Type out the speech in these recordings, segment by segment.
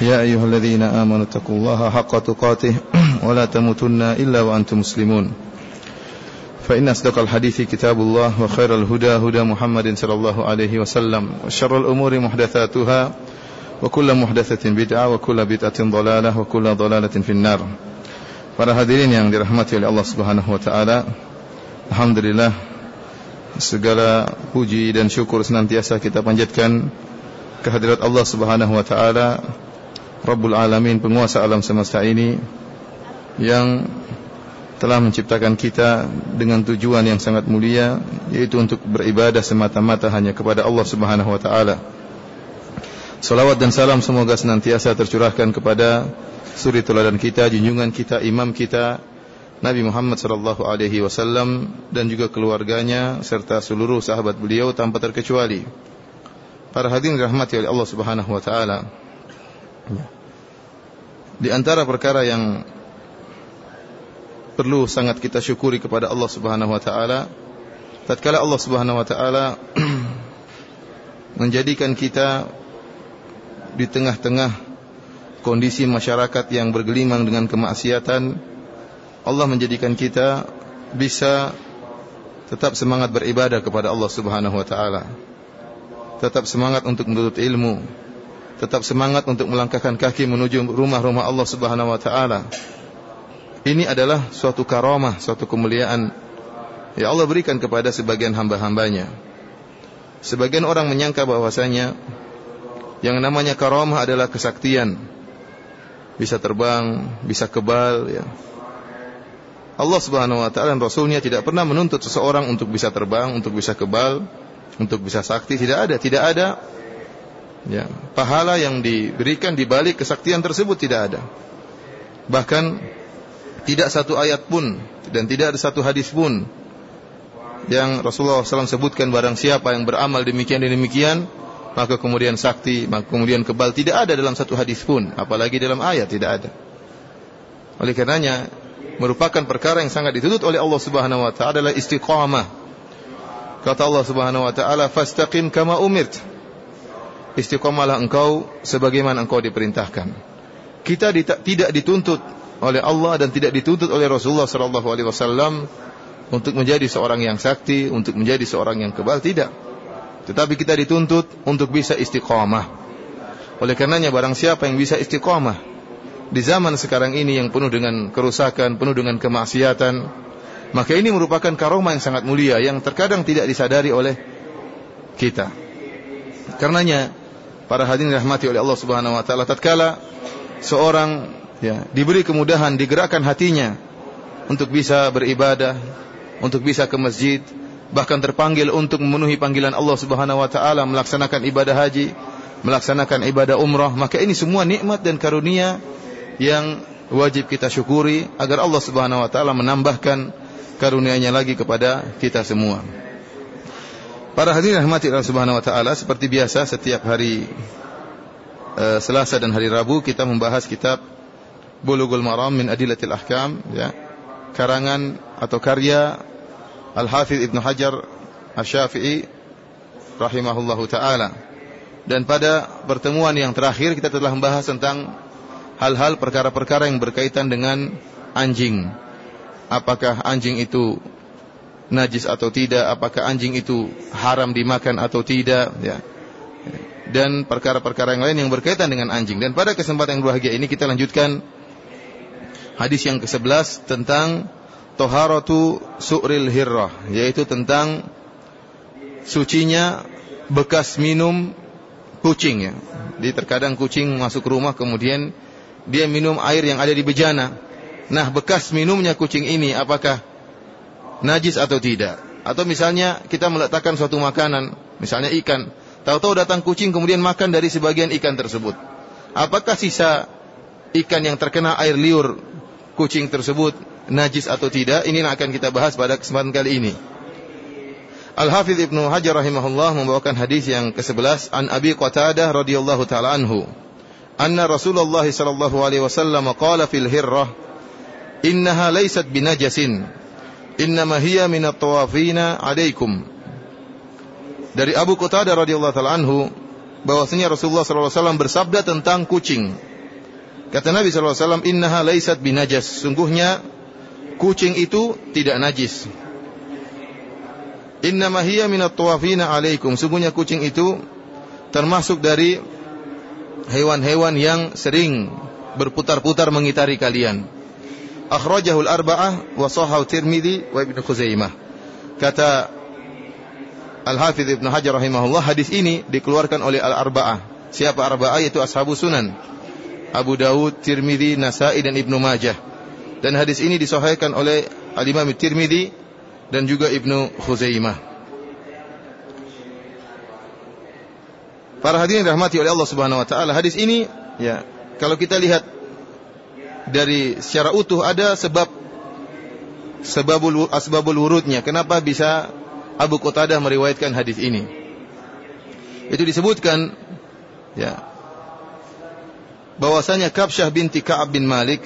يا أيها الذين آمنوا اتقوا الله حق تقاته ولا تموتن إلا وأنتم مسلمون فإن أصدق الحديث كتاب الله وخير الهدى هدى محمد صلى الله عليه وسلم وشر الأمور محدثاتها وكل محدثة بدعة وكل بدعة ضلالة وكل ضلالة في النار Para hadirin yang dirahmati oleh Allah Subhanahu wa taala. Alhamdulillah segala puji dan syukur senantiasa kita panjatkan kehadirat Allah Subhanahu wa taala Rabbul Alamin penguasa alam semesta ini yang telah menciptakan kita dengan tujuan yang sangat mulia yaitu untuk beribadah semata-mata hanya kepada Allah Subhanahu wa taala. Salawat dan salam semoga senantiasa tercurahkan kepada suri teladan kita, junjungan kita, imam kita Nabi Muhammad sallallahu alaihi wasallam dan juga keluarganya serta seluruh sahabat beliau tanpa terkecuali. Para hadirin rahmati oleh Allah Subhanahu wa taala. Di antara perkara yang perlu sangat kita syukuri kepada Allah Subhanahu wa taala tatkala Allah Subhanahu wa taala menjadikan kita di tengah-tengah kondisi masyarakat yang bergelimang dengan kemaksiatan, Allah menjadikan kita bisa tetap semangat beribadah kepada Allah Subhanahu wa taala. Tetap semangat untuk menuntut ilmu, tetap semangat untuk melangkahkan kaki menuju rumah-rumah Allah Subhanahu wa taala. Ini adalah suatu karamah, suatu kemuliaan yang Allah berikan kepada sebagian hamba-hambanya. Sebagian orang menyangka bahwasanya yang namanya karamah adalah kesaktian. Bisa terbang, bisa kebal ya. Allah Subhanahu wa taala dan Rasulnya tidak pernah menuntut seseorang untuk bisa terbang, untuk bisa kebal, untuk bisa sakti, tidak ada, tidak ada ya, pahala yang diberikan di balik kesaktian tersebut tidak ada. Bahkan tidak satu ayat pun dan tidak ada satu hadis pun yang Rasulullah SAW sebutkan barang siapa yang beramal demikian dan demikian maka kemudian sakti, maka kemudian kebal tidak ada dalam satu hadis pun, apalagi dalam ayat tidak ada. Oleh karenanya merupakan perkara yang sangat dituntut oleh Allah Subhanahu wa taala adalah istiqamah. Kata Allah Subhanahu wa taala, "Fastaqim kama umirt." Istiqamalah engkau sebagaimana engkau diperintahkan. Kita tidak dituntut oleh Allah dan tidak dituntut oleh Rasulullah sallallahu alaihi wasallam untuk menjadi seorang yang sakti, untuk menjadi seorang yang kebal, tidak. Tetapi kita dituntut untuk bisa istiqamah. Oleh karenanya barang siapa yang bisa istiqamah di zaman sekarang ini yang penuh dengan kerusakan, penuh dengan kemaksiatan, maka ini merupakan karomah yang sangat mulia yang terkadang tidak disadari oleh kita. Karenanya para hadirin rahmati oleh Allah Subhanahu wa taala tatkala seorang ya diberi kemudahan digerakkan hatinya untuk bisa beribadah, untuk bisa ke masjid, bahkan terpanggil untuk memenuhi panggilan Allah Subhanahu wa taala melaksanakan ibadah haji, melaksanakan ibadah umrah, maka ini semua nikmat dan karunia yang wajib kita syukuri agar Allah Subhanahu wa taala menambahkan karunia-Nya lagi kepada kita semua. Para hadirin rahmati Allah Subhanahu wa taala, seperti biasa setiap hari uh, Selasa dan hari Rabu kita membahas kitab Bulughul Maram min Adillatil Ahkam ya. Karangan atau karya Al-Hafidh Ibn Hajar Al-Syafi'i rahimahullahu taala. Dan pada pertemuan yang terakhir kita telah membahas tentang hal-hal perkara-perkara yang berkaitan dengan anjing. Apakah anjing itu najis atau tidak, apakah anjing itu haram dimakan atau tidak, ya. Dan perkara-perkara yang lain yang berkaitan dengan anjing. Dan pada kesempatan yang berbahagia ini kita lanjutkan hadis yang ke-11 tentang toharatu su'ril hirrah yaitu tentang sucinya bekas minum kucing ya. Jadi terkadang kucing masuk rumah kemudian dia minum air yang ada di bejana. Nah, bekas minumnya kucing ini apakah najis atau tidak? Atau misalnya kita meletakkan suatu makanan, misalnya ikan, tahu-tahu datang kucing kemudian makan dari sebagian ikan tersebut. Apakah sisa ikan yang terkena air liur kucing tersebut najis atau tidak, ini yang akan kita bahas pada kesempatan kali ini. Al-Hafidh Ibnu Hajar rahimahullah membawakan hadis yang ke-11 an Abi Qatadah radhiyallahu taala anhu. Anna Rasulullah sallallahu alaihi wasallam qala fil hirrah innaha laysat binajasin innama hiya min at-tawafina alaikum. Dari Abu Qatadah radhiyallahu taala anhu bahwasanya Rasulullah sallallahu alaihi wasallam bersabda tentang kucing. Kata Nabi sallallahu alaihi wasallam innaha laysat binajas. Sungguhnya kucing itu tidak najis. Innama hiya minat tawafina alaikum. Sungguhnya kucing itu termasuk dari hewan-hewan yang sering berputar-putar mengitari kalian. Akhrajahul arba'ah wa sahahu Tirmidzi wa Ibnu Khuzaimah. Kata Al-Hafidz Ibnu Hajar rahimahullah, hadis ini dikeluarkan oleh Al-Arba'ah. Siapa Arba'ah? Yaitu Ashabu Sunan. Abu Dawud, Tirmidzi, Nasai dan Ibnu Majah. Dan hadis ini disahihkan oleh Al-Imam Tirmidzi dan juga Ibnu Khuzaimah. Para hadirin rahmati oleh Allah Subhanahu wa taala, hadis ini ya, kalau kita lihat dari secara utuh ada sebab sebabul asbabul wurudnya. Kenapa bisa Abu Qatadah meriwayatkan hadis ini? Itu disebutkan ya bahwasanya Kabsyah binti Ka'ab bin Malik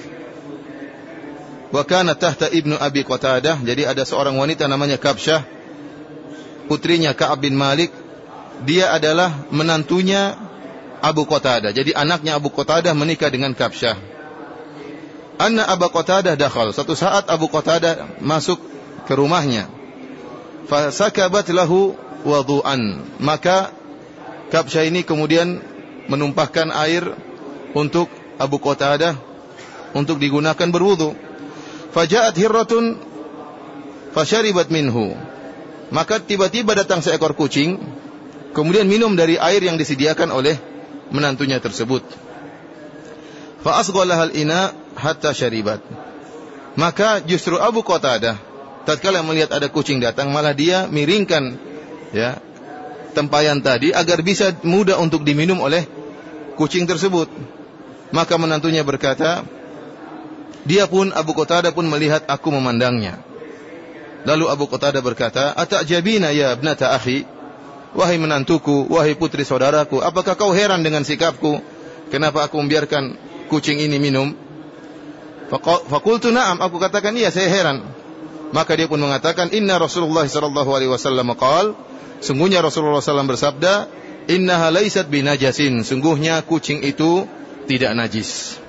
Wa kana tahta ibnu Abi Qatadah. Jadi ada seorang wanita namanya Kabsyah. Putrinya Ka'ab bin Malik. Dia adalah menantunya Abu Qatadah. Jadi anaknya Abu Qatadah menikah dengan Kabsyah. Anna Abu Qatadah dakhal. Satu saat Abu Qatadah masuk ke rumahnya. Fasakabat lahu wadu'an. Maka Kabsyah ini kemudian menumpahkan air untuk Abu Qatadah untuk digunakan berwudu. Fajaat hirratun fasyaribat minhu. Maka tiba-tiba datang seekor kucing, kemudian minum dari air yang disediakan oleh menantunya tersebut. Fa asghalaha al-ina hatta syaribat. Maka justru Abu Qatadah tatkala melihat ada kucing datang malah dia miringkan ya tempayan tadi agar bisa mudah untuk diminum oleh kucing tersebut. Maka menantunya berkata, dia pun Abu Qatadah pun melihat aku memandangnya. Lalu Abu Qatadah berkata, "Atajabina ya ibnata akhi?" Wahai menantuku, wahai putri saudaraku, apakah kau heran dengan sikapku? Kenapa aku membiarkan kucing ini minum? Fakultu na'am, aku katakan iya, saya heran. Maka dia pun mengatakan, "Inna Rasulullah sallallahu alaihi wasallam qol, sungguhnya Rasulullah SAW bersabda, "Innaha laysat binajasin." Sungguhnya kucing itu tidak najis.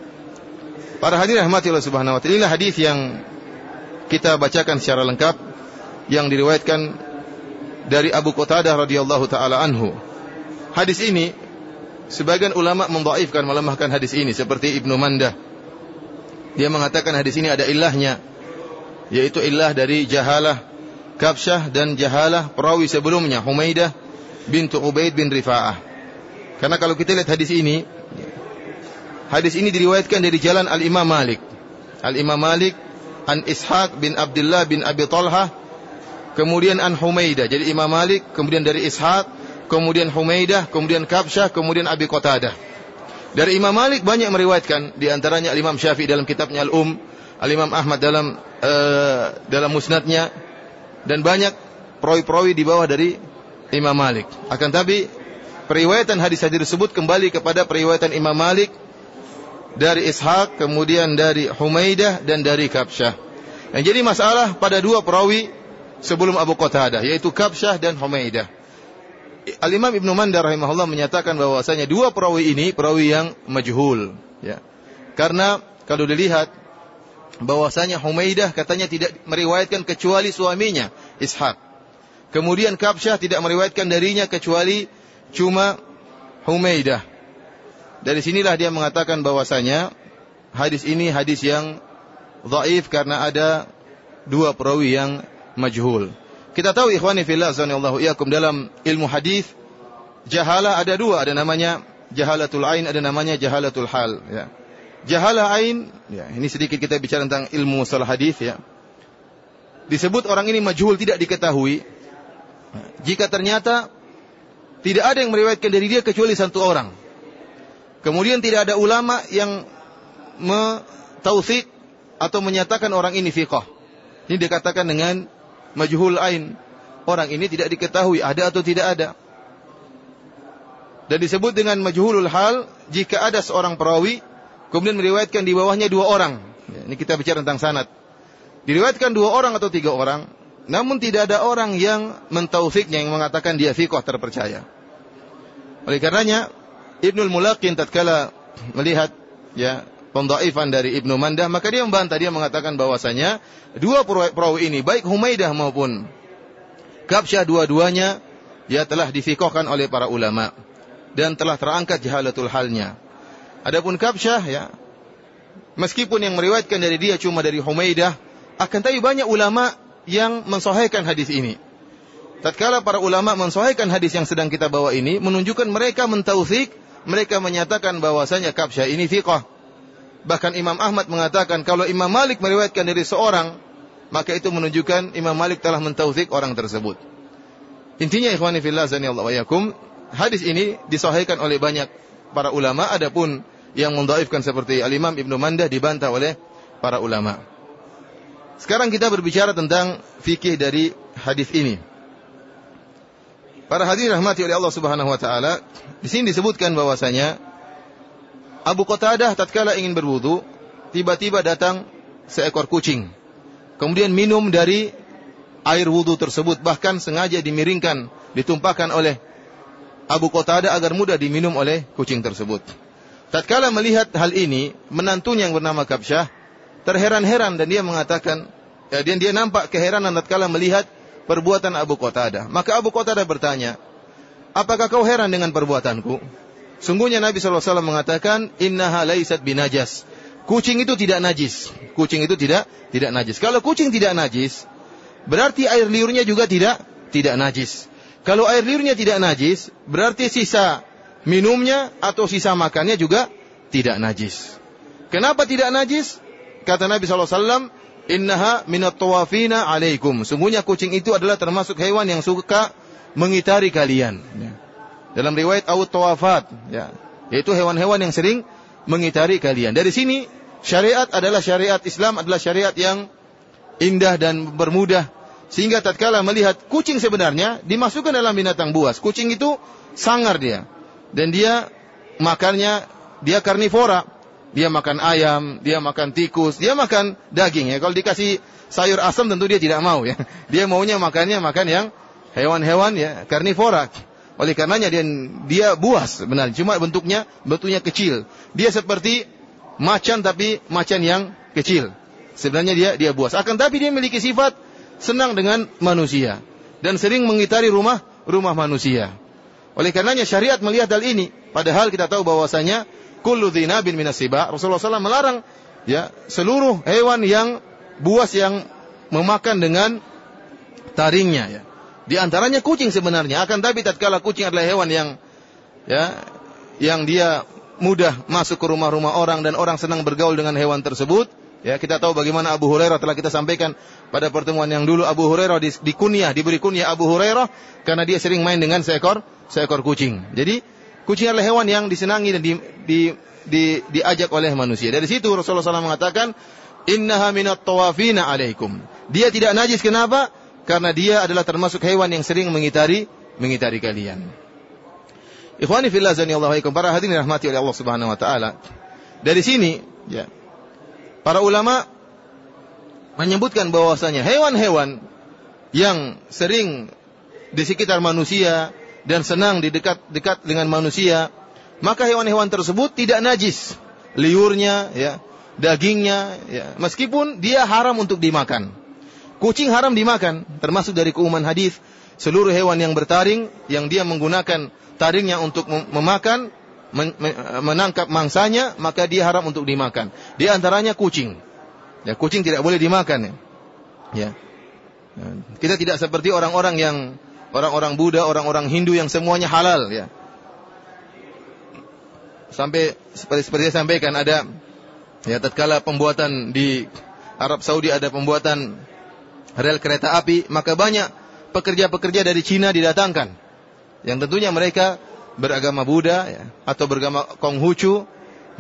Para hadirin rahmati Allah Subhanahu wa taala. Inilah hadis yang kita bacakan secara lengkap yang diriwayatkan dari Abu Qatadah radhiyallahu taala anhu. Hadis ini sebagian ulama mendhaifkan melemahkan hadis ini seperti Ibnu Mandah. Dia mengatakan hadis ini ada ilahnya yaitu ilah dari jahalah Kabsyah dan jahalah perawi sebelumnya Humaidah bintu Ubaid bin Rifa'ah. Karena kalau kita lihat hadis ini Hadis ini diriwayatkan dari jalan Al-Imam Malik. Al-Imam Malik an Ishaq bin Abdullah bin Abi Talha kemudian an Humaidah. Jadi Imam Malik kemudian dari Ishaq, kemudian Humaidah, kemudian Kabsyah, kemudian Abi Qatadah. Dari Imam Malik banyak meriwayatkan di antaranya Al-Imam Syafi'i dalam kitabnya Al-Um, Al-Imam Ahmad dalam uh, dalam musnadnya dan banyak perawi-perawi di bawah dari Imam Malik. Akan tapi periwayatan hadis-hadis tersebut kembali kepada periwayatan Imam Malik dari Ishaq, kemudian dari Humaidah dan dari Kabsyah. Yang jadi masalah pada dua perawi sebelum Abu Qatadah yaitu Kabsyah dan Humaidah. Al-Imam Ibnu Mandar rahimahullah menyatakan bahwasanya dua perawi ini perawi yang majhul ya. Karena kalau dilihat bahwasanya Humaidah katanya tidak meriwayatkan kecuali suaminya Ishaq. Kemudian Kabsyah tidak meriwayatkan darinya kecuali cuma Humaidah. Dari sinilah dia mengatakan bahwasanya hadis ini hadis yang dhaif karena ada dua perawi yang majhul. Kita tahu ikhwani fillah sanallahu iyakum dalam ilmu hadis jahalah ada dua, ada namanya jahalatul ain, ada namanya jahalatul hal ya. Jahalah ain, ya, ini sedikit kita bicara tentang ilmu salah hadis ya. Disebut orang ini majhul tidak diketahui jika ternyata tidak ada yang meriwayatkan dari dia kecuali satu orang. Kemudian tidak ada ulama yang mentaufik atau menyatakan orang ini fiqh. Ini dikatakan dengan majhul ain. Orang ini tidak diketahui ada atau tidak ada. Dan disebut dengan majhulul hal jika ada seorang perawi kemudian meriwayatkan di bawahnya dua orang. Ya, ini kita bicara tentang sanad. Diriwayatkan dua orang atau tiga orang, namun tidak ada orang yang mentaufiknya yang mengatakan dia fiqh terpercaya. Oleh karenanya Ibnul Mulaqin tatkala melihat ya pendhaifan dari Ibnu Mandah, maka dia membantah, dia mengatakan bahwasanya dua perawi ini baik Humaidah maupun Kabsyah dua-duanya ya telah difiqhkan oleh para ulama dan telah terangkat jahalatul halnya. Adapun Kabsyah ya meskipun yang meriwayatkan dari dia cuma dari Humaidah, akan tapi banyak ulama yang mensahihkan hadis ini. Tatkala para ulama mensahihkan hadis yang sedang kita bawa ini, menunjukkan mereka mentaufik mereka menyatakan bahwasanya Kabsyah ini fiqah. Bahkan Imam Ahmad mengatakan kalau Imam Malik meriwayatkan dari seorang, maka itu menunjukkan Imam Malik telah mentauzik orang tersebut. Intinya ikhwani fillah Allah wa yakum, hadis ini disahihkan oleh banyak para ulama adapun yang mendhaifkan seperti Al-Imam Ibnu Mandah dibantah oleh para ulama. Sekarang kita berbicara tentang fikih dari hadis ini. Para hadirin rahmati oleh Allah Subhanahu wa taala, di sini disebutkan bahwasanya Abu Qatadah tatkala ingin berwudu, tiba-tiba datang seekor kucing. Kemudian minum dari air wudu tersebut, bahkan sengaja dimiringkan, ditumpahkan oleh Abu Qatadah agar mudah diminum oleh kucing tersebut. Tatkala melihat hal ini, menantunya yang bernama Kabsyah terheran-heran dan dia mengatakan, ya, dia, dia nampak keheranan tatkala melihat perbuatan Abu Qatadah. Maka Abu Qatadah bertanya, apakah kau heran dengan perbuatanku? Sungguhnya Nabi SAW mengatakan, innaha laisat binajas. Kucing itu tidak najis. Kucing itu tidak tidak najis. Kalau kucing tidak najis, berarti air liurnya juga tidak tidak najis. Kalau air liurnya tidak najis, berarti sisa minumnya atau sisa makannya juga tidak najis. Kenapa tidak najis? Kata Nabi SAW, Innaha minat tawafina alaikum. Sungguhnya kucing itu adalah termasuk hewan yang suka mengitari kalian. Dalam riwayat awut tawafat. Ya. Yaitu hewan-hewan yang sering mengitari kalian. Dari sini syariat adalah syariat Islam adalah syariat yang indah dan bermudah. Sehingga tatkala melihat kucing sebenarnya dimasukkan dalam binatang buas. Kucing itu sangar dia. Dan dia makannya dia karnivora. Dia makan ayam, dia makan tikus, dia makan daging ya. Kalau dikasih sayur asam tentu dia tidak mau ya. Dia maunya makannya makan yang hewan-hewan ya, karnivora. Oleh karenanya dia dia buas benar. Cuma bentuknya bentuknya kecil. Dia seperti macan tapi macan yang kecil. Sebenarnya dia dia buas. Akan tapi dia memiliki sifat senang dengan manusia dan sering mengitari rumah rumah manusia. Oleh karenanya syariat melihat hal ini. Padahal kita tahu bahwasanya kullu dzinabin minasiba. Rasulullah SAW melarang ya seluruh hewan yang buas yang memakan dengan taringnya ya. Di antaranya kucing sebenarnya. Akan tapi tatkala kucing adalah hewan yang ya yang dia mudah masuk ke rumah-rumah orang dan orang senang bergaul dengan hewan tersebut. Ya, kita tahu bagaimana Abu Hurairah telah kita sampaikan pada pertemuan yang dulu Abu Hurairah di, di kunyah, diberi kunyah Abu Hurairah karena dia sering main dengan seekor seekor kucing. Jadi Kucing adalah hewan yang disenangi dan di, di, di, diajak oleh manusia. Dari situ Rasulullah SAW mengatakan, Innaha minat tawafina alaikum. Dia tidak najis kenapa? Karena dia adalah termasuk hewan yang sering mengitari mengitari kalian. Ikhwani fillah zani Allah Para hadirin rahmati oleh Allah Subhanahu wa taala. Dari sini, ya. Para ulama menyebutkan bahwasanya hewan-hewan yang sering di sekitar manusia dan senang di dekat-dekat dengan manusia, maka hewan-hewan tersebut tidak najis. Liurnya, ya, dagingnya, ya, meskipun dia haram untuk dimakan. Kucing haram dimakan, termasuk dari keumuman hadis. Seluruh hewan yang bertaring, yang dia menggunakan taringnya untuk memakan, menangkap mangsanya, maka dia haram untuk dimakan. Di antaranya kucing. Ya, kucing tidak boleh dimakan. Ya. ya. Kita tidak seperti orang-orang yang orang-orang Buddha, orang-orang Hindu yang semuanya halal ya. Sampai seperti seperti saya sampaikan ada ya tatkala pembuatan di Arab Saudi ada pembuatan rel kereta api, maka banyak pekerja-pekerja dari Cina didatangkan. Yang tentunya mereka beragama Buddha ya, atau beragama Konghucu,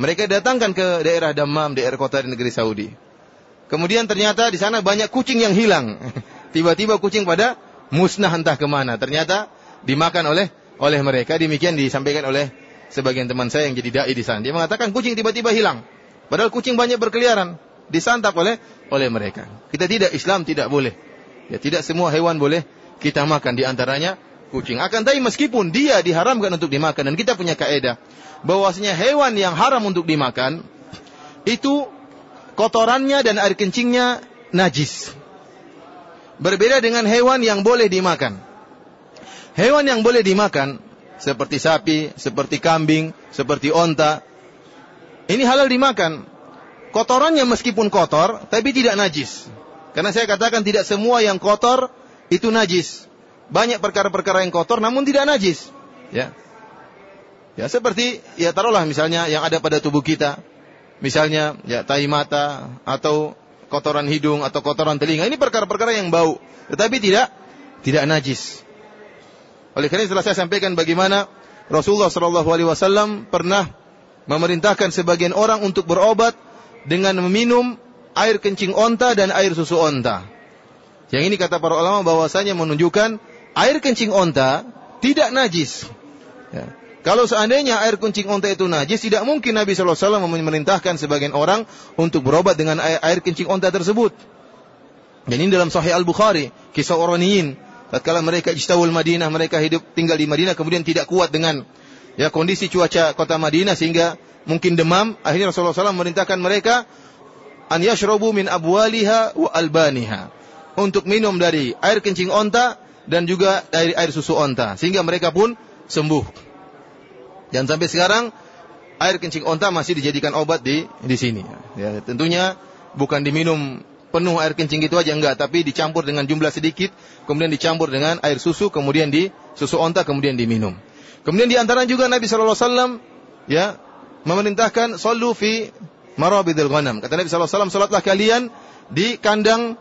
mereka datangkan ke daerah Dammam, daerah kota di negeri Saudi. Kemudian ternyata di sana banyak kucing yang hilang. Tiba-tiba kucing pada musnah entah ke mana. Ternyata dimakan oleh oleh mereka. Demikian disampaikan oleh sebagian teman saya yang jadi dai di sana. Dia mengatakan kucing tiba-tiba hilang. Padahal kucing banyak berkeliaran. Disantap oleh oleh mereka. Kita tidak Islam tidak boleh. Ya tidak semua hewan boleh kita makan di antaranya kucing. Akan tapi meskipun dia diharamkan untuk dimakan dan kita punya kaedah bahwasanya hewan yang haram untuk dimakan itu kotorannya dan air kencingnya najis. Berbeda dengan hewan yang boleh dimakan. Hewan yang boleh dimakan seperti sapi, seperti kambing, seperti onta, ini halal dimakan. Kotorannya meskipun kotor, tapi tidak najis. Karena saya katakan tidak semua yang kotor itu najis. Banyak perkara-perkara yang kotor namun tidak najis. Ya. Ya seperti ya taruhlah misalnya yang ada pada tubuh kita. Misalnya ya tai mata atau kotoran hidung atau kotoran telinga. Ini perkara-perkara yang bau, tetapi tidak tidak najis. Oleh karena itu saya sampaikan bagaimana Rasulullah Shallallahu Alaihi Wasallam pernah memerintahkan sebagian orang untuk berobat dengan meminum air kencing onta dan air susu onta. Yang ini kata para ulama bahwasanya menunjukkan air kencing onta tidak najis. Ya. Kalau seandainya air kuncing unta itu najis, tidak mungkin Nabi SAW memerintahkan sebagian orang untuk berobat dengan air, air kencing unta tersebut. Dan ini dalam Sahih Al-Bukhari, kisah Oraniyin. Tatkala mereka ijtawul Madinah, mereka hidup tinggal di Madinah, kemudian tidak kuat dengan ya kondisi cuaca kota Madinah sehingga mungkin demam. Akhirnya Rasulullah SAW memerintahkan mereka an yashrabu min abwaliha wa albaniha. Untuk minum dari air kencing onta dan juga dari air susu onta. Sehingga mereka pun sembuh. Dan sampai sekarang air kencing onta masih dijadikan obat di di sini. Ya, tentunya bukan diminum penuh air kencing itu aja enggak, tapi dicampur dengan jumlah sedikit, kemudian dicampur dengan air susu, kemudian di susu onta, kemudian diminum. Kemudian di antara juga Nabi Shallallahu Alaihi Wasallam ya memerintahkan solu fi marabidil ghanam. Kata Nabi Shallallahu Alaihi Wasallam, salatlah kalian di kandang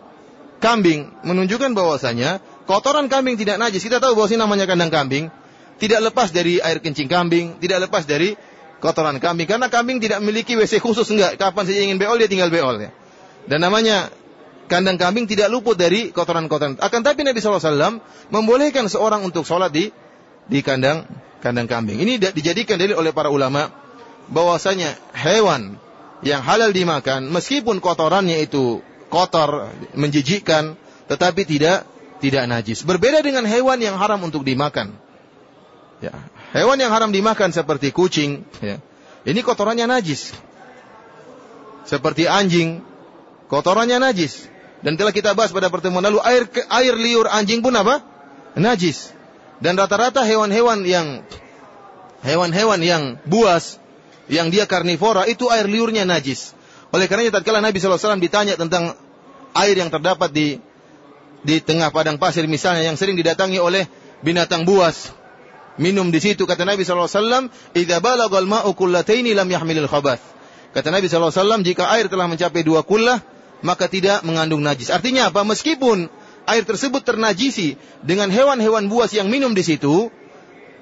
kambing, menunjukkan bahwasanya kotoran kambing tidak najis. Kita tahu bahwa ini namanya kandang kambing tidak lepas dari air kencing kambing, tidak lepas dari kotoran kambing. Karena kambing tidak memiliki WC khusus enggak. Kapan saja ingin beol dia tinggal beol ya. Dan namanya kandang kambing tidak luput dari kotoran-kotoran. Akan tapi Nabi SAW membolehkan seorang untuk sholat di di kandang kandang kambing. Ini dijadikan dalil oleh para ulama bahwasanya hewan yang halal dimakan meskipun kotorannya itu kotor, menjijikkan, tetapi tidak tidak najis. Berbeda dengan hewan yang haram untuk dimakan. Ya. Hewan yang haram dimakan seperti kucing, ya. ini kotorannya najis. Seperti anjing, kotorannya najis. Dan telah kita bahas pada pertemuan lalu, air air liur anjing pun apa? Najis. Dan rata-rata hewan-hewan yang hewan-hewan yang buas, yang dia karnivora, itu air liurnya najis. Oleh karenanya tatkala Nabi SAW ditanya tentang air yang terdapat di di tengah padang pasir misalnya yang sering didatangi oleh binatang buas, minum di situ kata Nabi SAW idza balagal ma'u kullataini lam yahmilil khabath. Kata Nabi SAW jika air telah mencapai dua kullah maka tidak mengandung najis. Artinya apa? Meskipun air tersebut ternajisi dengan hewan-hewan buas yang minum di situ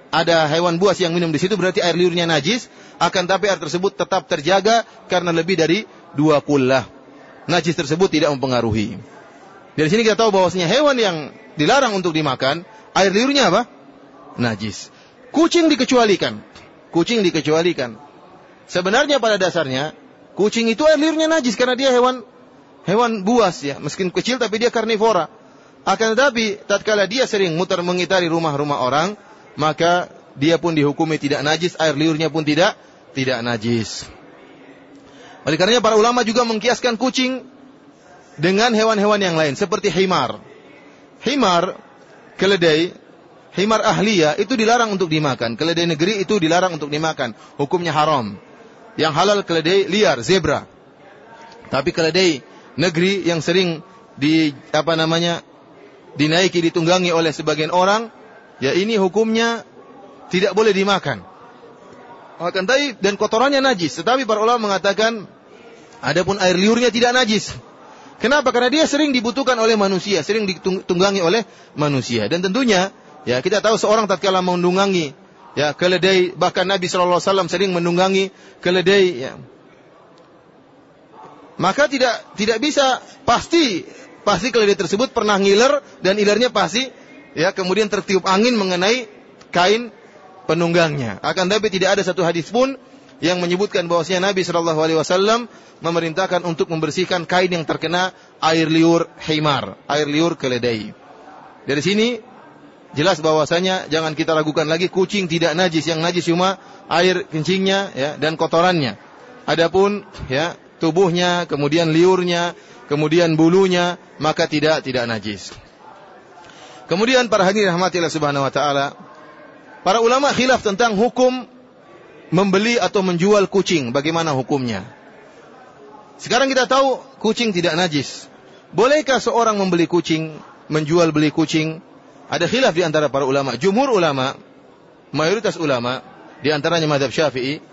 ada hewan buas yang minum di situ berarti air liurnya najis akan tapi air tersebut tetap terjaga karena lebih dari dua kullah najis tersebut tidak mempengaruhi dari sini kita tahu bahwasanya hewan yang dilarang untuk dimakan air liurnya apa najis. Kucing dikecualikan. Kucing dikecualikan. Sebenarnya pada dasarnya kucing itu air liurnya najis karena dia hewan hewan buas ya, meskipun kecil tapi dia karnivora. Akan tetapi tatkala dia sering muter mengitari rumah-rumah orang, maka dia pun dihukumi tidak najis, air liurnya pun tidak tidak najis. Oleh karenanya para ulama juga mengkiaskan kucing dengan hewan-hewan yang lain seperti himar. Himar, keledai himar ahliyah itu dilarang untuk dimakan. Keledai negeri itu dilarang untuk dimakan. Hukumnya haram. Yang halal keledai liar, zebra. Tapi keledai negeri yang sering di apa namanya dinaiki ditunggangi oleh sebagian orang, ya ini hukumnya tidak boleh dimakan. Akan tapi dan kotorannya najis. Tetapi para ulama mengatakan adapun air liurnya tidak najis. Kenapa? Karena dia sering dibutuhkan oleh manusia, sering ditunggangi oleh manusia. Dan tentunya Ya, kita tahu seorang tatkala menunggangi ya keledai bahkan Nabi sallallahu alaihi wasallam sering menunggangi keledai ya. maka tidak tidak bisa pasti pasti keledai tersebut pernah ngiler dan ilernya pasti ya kemudian tertiup angin mengenai kain penunggangnya. Akan tapi tidak ada satu hadis pun yang menyebutkan bahwasanya Nabi Shallallahu Alaihi Wasallam memerintahkan untuk membersihkan kain yang terkena air liur himar, air liur keledai. Dari sini jelas bahwasanya jangan kita ragukan lagi kucing tidak najis, yang najis cuma air kencingnya ya dan kotorannya. Adapun ya tubuhnya, kemudian liurnya, kemudian bulunya, maka tidak tidak najis. Kemudian para hadirin rahmatillah subhanahu wa taala, para ulama khilaf tentang hukum membeli atau menjual kucing, bagaimana hukumnya? Sekarang kita tahu kucing tidak najis. Bolehkah seorang membeli kucing, menjual beli kucing? Ada khilaf di antara para ulama. Jumhur ulama, mayoritas ulama, di antaranya madhab syafi'i,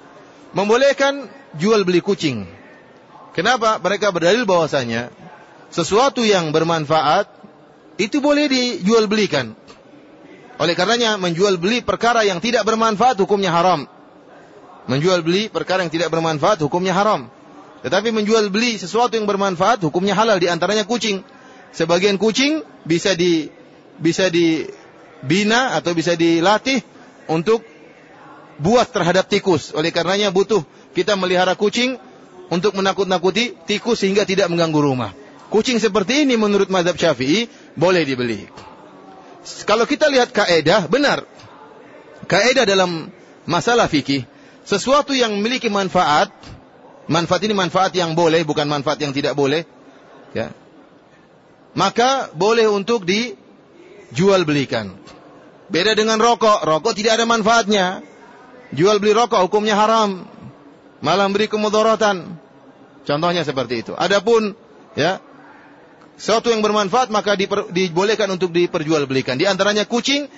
membolehkan jual beli kucing. Kenapa? Mereka berdalil bahwasanya sesuatu yang bermanfaat itu boleh dijual belikan. Oleh karenanya menjual beli perkara yang tidak bermanfaat hukumnya haram. Menjual beli perkara yang tidak bermanfaat hukumnya haram. Tetapi menjual beli sesuatu yang bermanfaat hukumnya halal di antaranya kucing. Sebagian kucing bisa di bisa dibina atau bisa dilatih untuk buas terhadap tikus. Oleh karenanya butuh kita melihara kucing untuk menakut-nakuti tikus sehingga tidak mengganggu rumah. Kucing seperti ini menurut mazhab Syafi'i boleh dibeli. Kalau kita lihat kaedah, benar. Kaedah dalam masalah fikih, sesuatu yang memiliki manfaat, manfaat ini manfaat yang boleh, bukan manfaat yang tidak boleh, ya. Maka boleh untuk dijual belikan. Beda dengan rokok, rokok tidak ada manfaatnya. Jual beli rokok hukumnya haram. Malah beri kemudorotan. Contohnya seperti itu. Adapun ya sesuatu yang bermanfaat maka diper, dibolehkan untuk diperjualbelikan. Di antaranya kucing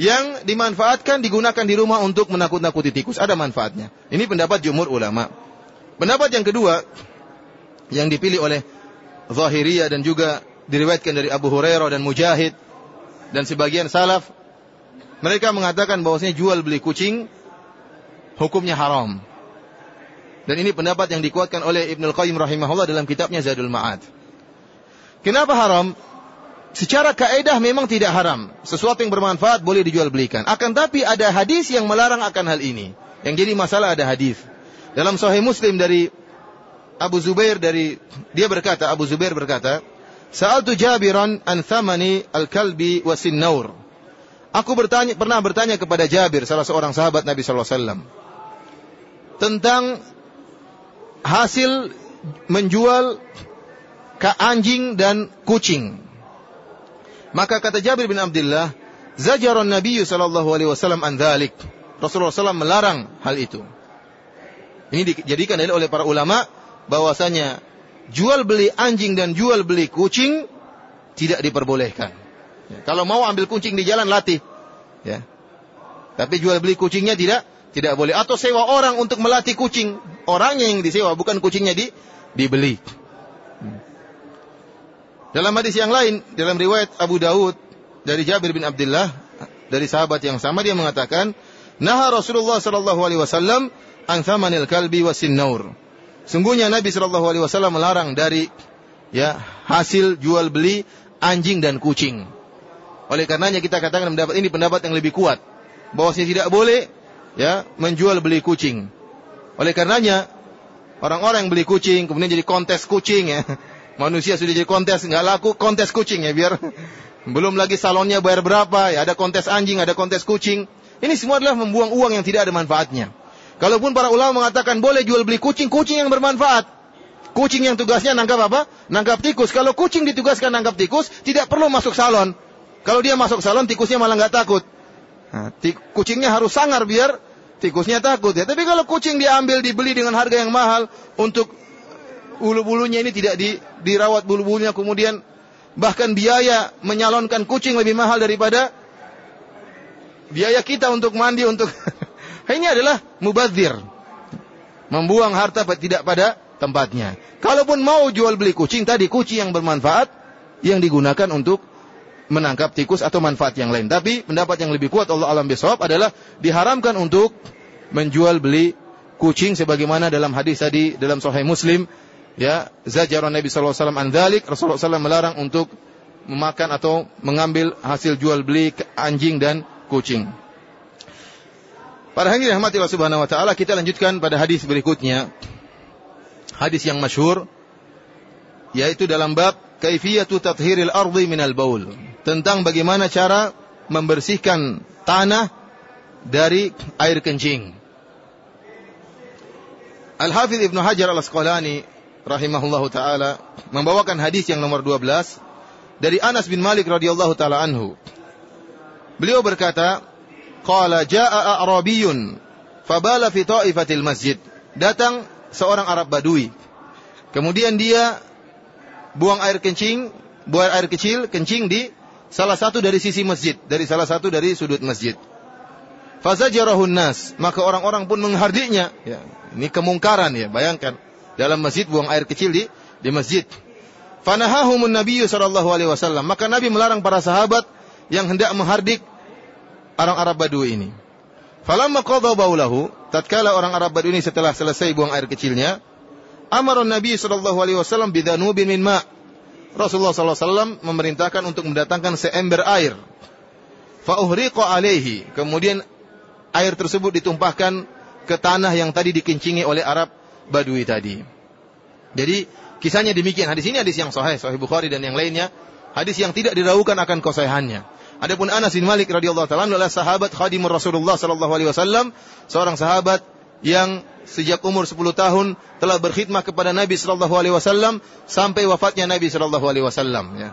yang dimanfaatkan digunakan di rumah untuk menakut-nakuti tikus. Ada manfaatnya. Ini pendapat jumhur ulama. Pendapat yang kedua yang dipilih oleh Zahiriyah dan juga diriwayatkan dari Abu Hurairah dan Mujahid dan sebagian salaf mereka mengatakan bahwasanya jual beli kucing hukumnya haram. Dan ini pendapat yang dikuatkan oleh Ibnu Qayyim rahimahullah dalam kitabnya Zadul Ma'ad. Kenapa haram? Secara kaedah memang tidak haram. Sesuatu yang bermanfaat boleh dijual belikan. Akan tapi ada hadis yang melarang akan hal ini. Yang jadi masalah ada hadis. Dalam Sahih Muslim dari Abu Zubair dari dia berkata Abu Zubair berkata, "Sa'altu Jabiran an thamani al-kalbi wa sinnaur." Aku bertanya pernah bertanya kepada Jabir salah seorang sahabat Nabi sallallahu alaihi wasallam tentang hasil menjual ke anjing dan kucing. Maka kata Jabir bin Abdullah, zajaron Nabi sallallahu alaihi wasallam an dzalik. Rasulullah SAW melarang hal itu. Ini dijadikan oleh para ulama bahwasanya jual beli anjing dan jual beli kucing tidak diperbolehkan. Ya, kalau mau ambil kucing di jalan latih, ya. Tapi jual beli kucingnya tidak tidak boleh. Atau sewa orang untuk melatih kucing. Orangnya yang disewa, bukan kucingnya di, dibeli. Dalam hadis yang lain, dalam riwayat Abu Daud dari Jabir bin Abdullah dari sahabat yang sama dia mengatakan, "Naha Rasulullah sallallahu alaihi wasallam an thamanil kalbi wasinnaur." Sungguhnya Nabi sallallahu alaihi wasallam melarang dari ya hasil jual beli anjing dan kucing. Oleh karenanya kita katakan pendapat ini pendapat yang lebih kuat bahwasanya tidak boleh ya menjual beli kucing. Oleh karenanya orang-orang yang beli kucing kemudian jadi kontes kucing ya. Manusia sudah jadi kontes nggak laku kontes kucing ya biar belum lagi salonnya bayar berapa ya ada kontes anjing ada kontes kucing. Ini semua adalah membuang uang yang tidak ada manfaatnya. Kalaupun para ulama mengatakan boleh jual beli kucing, kucing yang bermanfaat. Kucing yang tugasnya nangkap apa? Nangkap tikus. Kalau kucing ditugaskan nangkap tikus, tidak perlu masuk salon. Kalau dia masuk salon, tikusnya malah nggak takut. Nah, kucingnya harus sangar biar tikusnya takut ya. Tapi kalau kucing diambil dibeli dengan harga yang mahal untuk bulu-bulunya ini tidak di, dirawat bulu-bulunya kemudian bahkan biaya menyalonkan kucing lebih mahal daripada biaya kita untuk mandi untuk ini adalah mubazir. Membuang harta tidak pada tempatnya. Kalaupun mau jual beli kucing tadi kucing yang bermanfaat yang digunakan untuk menangkap tikus atau manfaat yang lain. Tapi pendapat yang lebih kuat Allah alam bisawab adalah diharamkan untuk menjual beli kucing sebagaimana dalam hadis tadi dalam Sahih Muslim ya zajaran Nabi sallallahu alaihi wasallam Rasulullah SAW melarang untuk memakan atau mengambil hasil jual beli anjing dan kucing. Para hadirin rahmati Allah Subhanahu wa taala, kita lanjutkan pada hadis berikutnya. Hadis yang masyhur yaitu dalam bab kaifiyatu tathhiril ardi minal baul. Tentang bagaimana cara membersihkan tanah dari air kencing. Al-Hafidh Ibnu Hajar Al-Asqalani rahimahullahu taala membawakan hadis yang nomor 12 dari Anas bin Malik radhiyallahu taala anhu. Beliau berkata, qala jaa a'rabiyyun fabala fi ta'ifatil masjid. Datang seorang Arab Badui. Kemudian dia buang air kencing, buang air kecil, kencing di salah satu dari sisi masjid, dari salah satu dari sudut masjid. Fazajarahun nas, maka orang-orang pun menghardiknya. Ya, ini kemungkaran ya, bayangkan. Dalam masjid buang air kecil di di masjid. Fanahahumun Nabi sallallahu alaihi wasallam. Maka Nabi melarang para sahabat yang hendak menghardik orang Arab Badui ini. Falamma qadha baulahu, tatkala orang Arab Badui ini setelah selesai buang air kecilnya, amarun Nabi sallallahu alaihi wasallam bidanubin min ma. Rasulullah sallallahu alaihi wasallam memerintahkan untuk mendatangkan seember air. Fa uhriqa alaihi. Kemudian air tersebut ditumpahkan ke tanah yang tadi dikencingi oleh Arab Badui tadi. Jadi kisahnya demikian. Hadis ini hadis yang sahih, sahih Bukhari dan yang lainnya. Hadis yang tidak diragukan akan kesahihannya. Adapun Anas bin Malik radhiyallahu taala adalah sahabat khadimur Rasulullah sallallahu alaihi wasallam, seorang sahabat yang sejak umur 10 tahun telah berkhidmah kepada Nabi sallallahu alaihi wasallam sampai wafatnya Nabi sallallahu alaihi wasallam ya.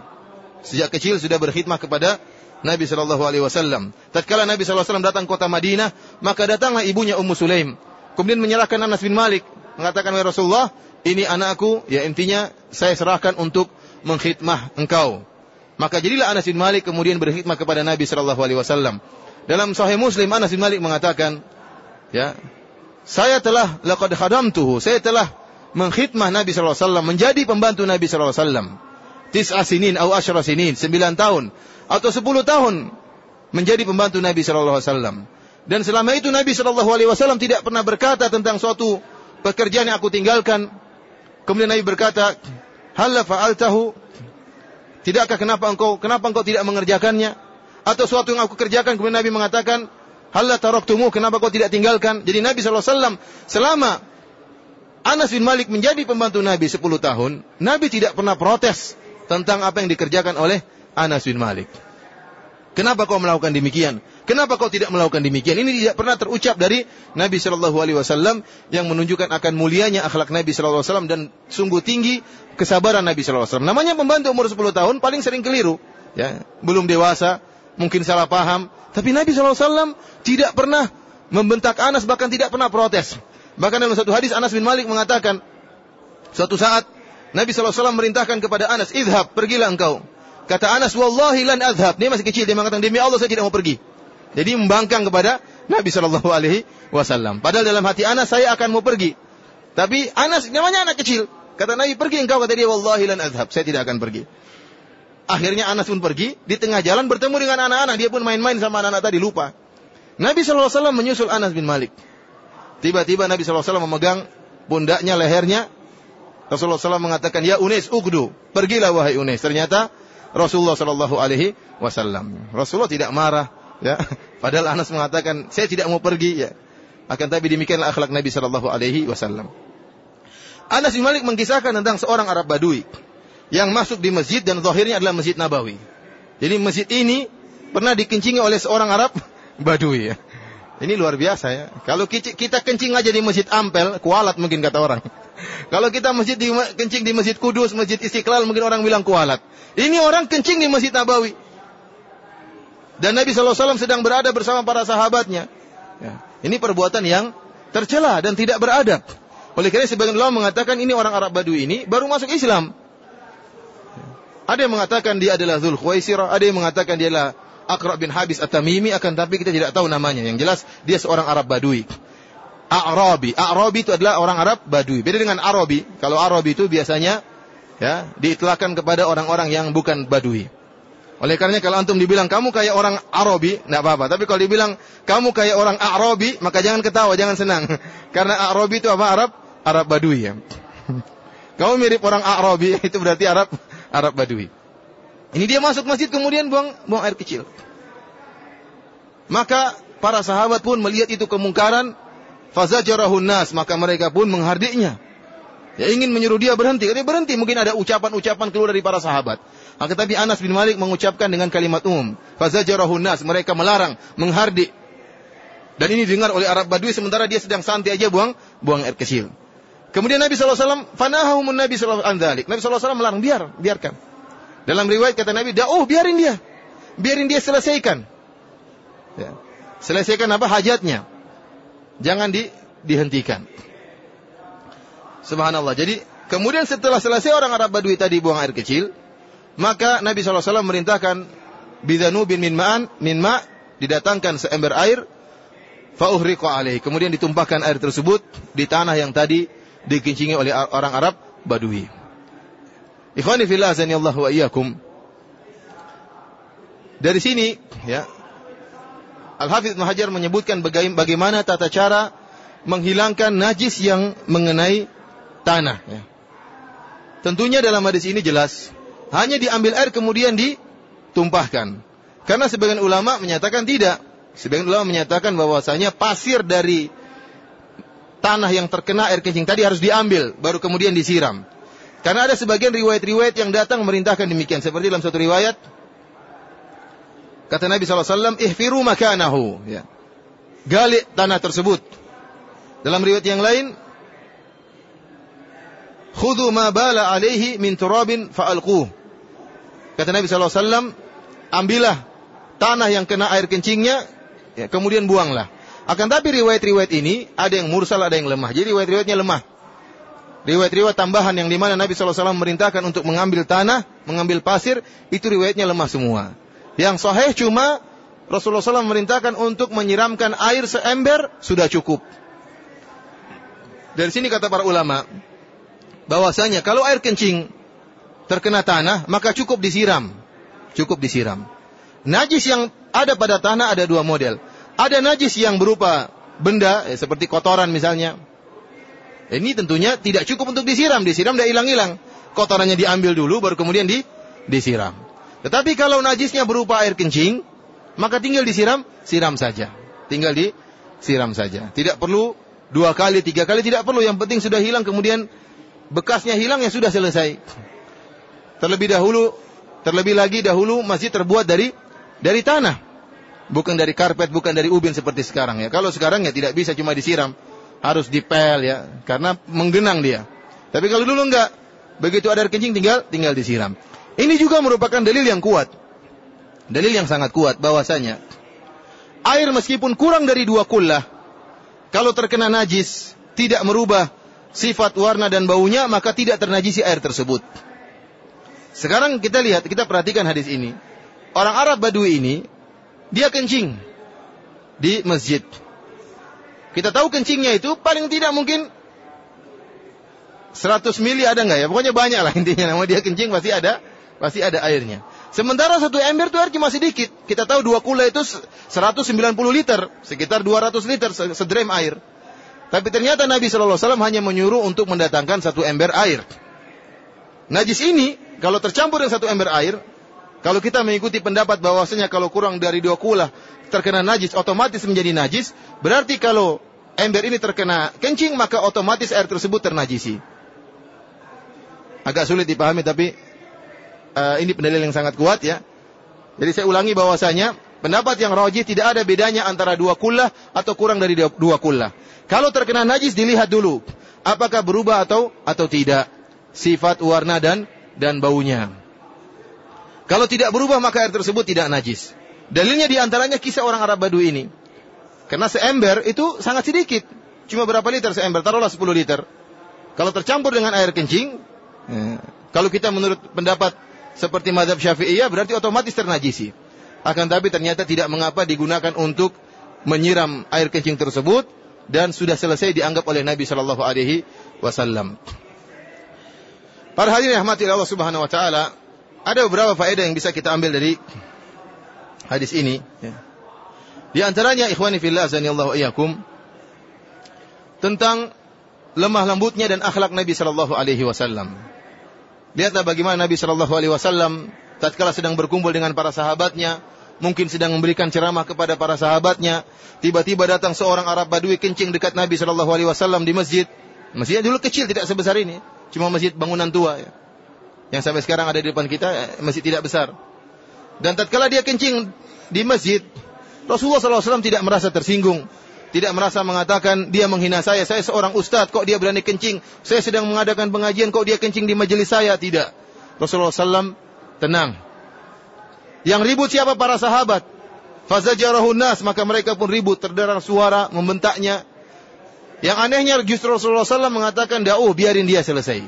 Sejak kecil sudah berkhidmah kepada Nabi Shallallahu Alaihi Wasallam. Tatkala Nabi Shallallahu Alaihi Wasallam datang kota Madinah, maka datanglah ibunya Ummu Sulaim. Kemudian menyerahkan Anas bin Malik, mengatakan wahai Rasulullah, ini anakku, ya intinya saya serahkan untuk mengkhidmah engkau. Maka jadilah Anas bin Malik kemudian berkhidmah kepada Nabi Shallallahu Alaihi Wasallam. Dalam Sahih Muslim Anas bin Malik mengatakan, ya, saya telah laqad khadamtuhu, saya telah mengkhidmah Nabi Shallallahu Alaihi Wasallam, menjadi pembantu Nabi Shallallahu Alaihi Wasallam. Tis'a sinin atau asyra sinin, tahun atau sepuluh tahun menjadi pembantu Nabi Shallallahu Alaihi Wasallam. Dan selama itu Nabi Shallallahu Alaihi Wasallam tidak pernah berkata tentang suatu pekerjaan yang aku tinggalkan. Kemudian Nabi berkata, Halla fa'altahu? Tidakkah kenapa engkau kenapa engkau tidak mengerjakannya? Atau suatu yang aku kerjakan kemudian Nabi mengatakan, Halla taraktumu? Kenapa kau tidak tinggalkan? Jadi Nabi Wasallam selama Anas bin Malik menjadi pembantu Nabi 10 tahun, Nabi tidak pernah protes tentang apa yang dikerjakan oleh Anas bin Malik. Kenapa kau melakukan demikian? Kenapa kau tidak melakukan demikian? Ini tidak pernah terucap dari Nabi Shallallahu Alaihi Wasallam yang menunjukkan akan mulianya akhlak Nabi Shallallahu Alaihi Wasallam dan sungguh tinggi kesabaran Nabi Shallallahu Alaihi Wasallam. Namanya pembantu umur 10 tahun paling sering keliru, ya, belum dewasa, mungkin salah paham. Tapi Nabi Shallallahu Alaihi Wasallam tidak pernah membentak Anas bahkan tidak pernah protes. Bahkan dalam satu hadis Anas bin Malik mengatakan, suatu saat Nabi Shallallahu Alaihi Wasallam merintahkan kepada Anas, idhab, pergilah engkau. Kata Anas, wallahi lan adhab. Dia masih kecil, dia mengatakan, demi Allah saya tidak mau pergi. Jadi membangkang kepada Nabi Shallallahu Alaihi Wasallam. Padahal dalam hati Anas saya akan mau pergi. Tapi Anas namanya anak kecil. Kata Nabi pergi engkau kata dia wallahi lan adhab. Saya tidak akan pergi. Akhirnya Anas pun pergi. Di tengah jalan bertemu dengan anak-anak. Dia pun main-main sama anak-anak tadi lupa. Nabi Shallallahu Alaihi Wasallam menyusul Anas bin Malik. Tiba-tiba Nabi Shallallahu Alaihi Wasallam memegang pundaknya, lehernya. Rasulullah SAW mengatakan, Ya Unes, ugdu. Pergilah wahai Unes. Ternyata Rasulullah Shallallahu Alaihi Wasallam. Rasulullah tidak marah, ya. Padahal Anas mengatakan, saya tidak mau pergi, ya. Akan tapi demikianlah akhlak Nabi Shallallahu Alaihi Wasallam. Anas bin Malik mengkisahkan tentang seorang Arab Badui yang masuk di masjid dan zahirnya adalah masjid Nabawi. Jadi masjid ini pernah dikencingi oleh seorang Arab Badui ya. Ini luar biasa ya. Kalau kita kencing aja di masjid Ampel, kualat mungkin kata orang. Kalau kita masjid di kencing di masjid Kudus, masjid Istiqlal, mungkin orang bilang kualat. Ini orang kencing di Masjid Nabawi. Dan Nabi SAW sedang berada bersama para sahabatnya. Ya. Ini perbuatan yang tercela dan tidak beradab. Oleh karena sebagian ulama mengatakan ini orang Arab Badui ini baru masuk Islam. Ada yang mengatakan dia adalah Zul Khuwaisirah, ada yang mengatakan dia adalah Aqra bin Habis At-Tamimi, akan tapi kita tidak tahu namanya. Yang jelas dia seorang Arab Badui. A'rabi. A'rabi itu adalah orang Arab Badui. Beda dengan Arabi. Kalau Arabi itu biasanya ya diitlahkan kepada orang-orang yang bukan badui. Oleh karenanya kalau antum dibilang kamu kayak orang Arabi, tidak apa-apa. Tapi kalau dibilang kamu kayak orang Arabi, maka jangan ketawa, jangan senang. Karena Arabi itu apa Arab? Arab Badui ya. Kamu mirip orang Arabi, itu berarti Arab Arab Badui. Ini dia masuk masjid kemudian buang buang air kecil. Maka para sahabat pun melihat itu kemungkaran, fazajarahun nas, maka mereka pun menghardiknya. Ya ingin menyuruh dia berhenti. Dia berhenti, mungkin ada ucapan-ucapan keluar dari para sahabat. Akan tapi Anas bin Malik mengucapkan dengan kalimat umum. Fazajarahun nas, mereka melarang, menghardik. Dan ini dengar oleh Arab Badui sementara dia sedang santai aja buang buang air kecil. Kemudian Nabi SAW, fanahahumun Nabi SAW. Nabi SAW melarang, biar, biarkan. Dalam riwayat kata Nabi, oh biarin dia. Biarin dia selesaikan. Ya. Selesaikan apa? Hajatnya. Jangan di, dihentikan. Subhanallah. Jadi kemudian setelah selesai orang Arab Badui tadi buang air kecil, maka Nabi SAW merintahkan bidanu bin min ma'an min ma didatangkan seember air fauhriqa alaihi. Kemudian ditumpahkan air tersebut di tanah yang tadi dikencingi oleh orang Arab Badui. Ikhwani fillah Allah wa iyyakum. Dari sini ya Al-Hafidz Muhajir menyebutkan bagaimana tata cara menghilangkan najis yang mengenai tanah. Ya. Tentunya dalam hadis ini jelas, hanya diambil air kemudian ditumpahkan. Karena sebagian ulama menyatakan tidak. Sebagian ulama menyatakan bahwasanya pasir dari tanah yang terkena air kencing tadi harus diambil, baru kemudian disiram. Karena ada sebagian riwayat-riwayat yang datang merintahkan demikian. Seperti dalam satu riwayat, kata Nabi SAW, ihfiru makanahu. Ya. Gali tanah tersebut. Dalam riwayat yang lain, Khudu ma bala alaihi min turabin fa'alquh. Kata Nabi SAW, ambillah tanah yang kena air kencingnya, ya, kemudian buanglah. Akan tapi riwayat-riwayat ini, ada yang mursal, ada yang lemah. Jadi riwayat-riwayatnya lemah. Riwayat-riwayat tambahan yang di mana Nabi SAW memerintahkan untuk mengambil tanah, mengambil pasir, itu riwayatnya lemah semua. Yang sahih cuma Rasulullah SAW memerintahkan untuk menyiramkan air seember, sudah cukup. Dari sini kata para ulama, bahwasanya kalau air kencing terkena tanah, maka cukup disiram. Cukup disiram. Najis yang ada pada tanah ada dua model. Ada najis yang berupa benda, eh, seperti kotoran misalnya. Ini tentunya tidak cukup untuk disiram. Disiram tidak hilang-hilang. Kotorannya diambil dulu, baru kemudian di, disiram. Tetapi kalau najisnya berupa air kencing, maka tinggal disiram, siram saja. Tinggal disiram saja. Tidak perlu dua kali, tiga kali, tidak perlu. Yang penting sudah hilang, kemudian bekasnya hilang ya sudah selesai. Terlebih dahulu, terlebih lagi dahulu masih terbuat dari dari tanah. Bukan dari karpet, bukan dari ubin seperti sekarang ya. Kalau sekarang ya tidak bisa cuma disiram, harus dipel ya, karena menggenang dia. Tapi kalau dulu enggak, begitu ada kencing tinggal tinggal disiram. Ini juga merupakan dalil yang kuat. Dalil yang sangat kuat bahwasanya air meskipun kurang dari dua kullah, kalau terkena najis tidak merubah sifat warna dan baunya, maka tidak ternajisi air tersebut. Sekarang kita lihat, kita perhatikan hadis ini. Orang Arab Badui ini, dia kencing di masjid. Kita tahu kencingnya itu paling tidak mungkin 100 mili ada nggak ya? Pokoknya banyak lah intinya. Nama dia kencing pasti ada, pasti ada airnya. Sementara satu ember itu air cuma sedikit. Kita tahu dua kula itu 190 liter, sekitar 200 liter sedrem air. Tapi ternyata Nabi Shallallahu Alaihi Wasallam hanya menyuruh untuk mendatangkan satu ember air. Najis ini kalau tercampur dengan satu ember air, kalau kita mengikuti pendapat bahwasanya kalau kurang dari dua kula terkena najis otomatis menjadi najis, berarti kalau ember ini terkena kencing maka otomatis air tersebut ternajisi. Agak sulit dipahami tapi uh, ini pendalilan yang sangat kuat ya. Jadi saya ulangi bahwasanya pendapat yang rajih tidak ada bedanya antara dua kullah atau kurang dari dua kullah. Kalau terkena najis dilihat dulu apakah berubah atau atau tidak sifat warna dan dan baunya. Kalau tidak berubah maka air tersebut tidak najis. Dalilnya di antaranya kisah orang Arab Badui ini. Karena seember itu sangat sedikit. Cuma berapa liter seember? Taruhlah 10 liter. Kalau tercampur dengan air kencing, ya, kalau kita menurut pendapat seperti madhab syafi'iyah berarti otomatis ternajisi. Akan tapi ternyata tidak mengapa digunakan untuk menyiram air kencing tersebut dan sudah selesai dianggap oleh Nabi Shallallahu Alaihi Wasallam. Para hadirin rahmati Allah Subhanahu Wa Taala, ada beberapa faedah yang bisa kita ambil dari hadis ini. Ya. Di antaranya ikhwani fillah Allah iyakum tentang lemah lembutnya dan akhlak Nabi Shallallahu Alaihi Wasallam. Lihatlah bagaimana Nabi Shallallahu Alaihi Wasallam tatkala sedang berkumpul dengan para sahabatnya, mungkin sedang memberikan ceramah kepada para sahabatnya, tiba-tiba datang seorang Arab Badui kencing dekat Nabi Shallallahu Alaihi Wasallam di masjid. Masjidnya dulu kecil, tidak sebesar ini, cuma masjid bangunan tua. Ya. Yang sampai sekarang ada di depan kita, eh, masjid tidak besar. Dan tatkala dia kencing di masjid, Rasulullah SAW tidak merasa tersinggung. Tidak merasa mengatakan dia menghina saya. Saya seorang ustadz, kok dia berani kencing. Saya sedang mengadakan pengajian, kok dia kencing di majelis saya. Tidak. Rasulullah SAW tenang. Yang ribut siapa? Para sahabat. Fazajarahun nas, maka mereka pun ribut. Terdengar suara, membentaknya. Yang anehnya justru Rasulullah SAW mengatakan, da'uh, biarin dia selesai.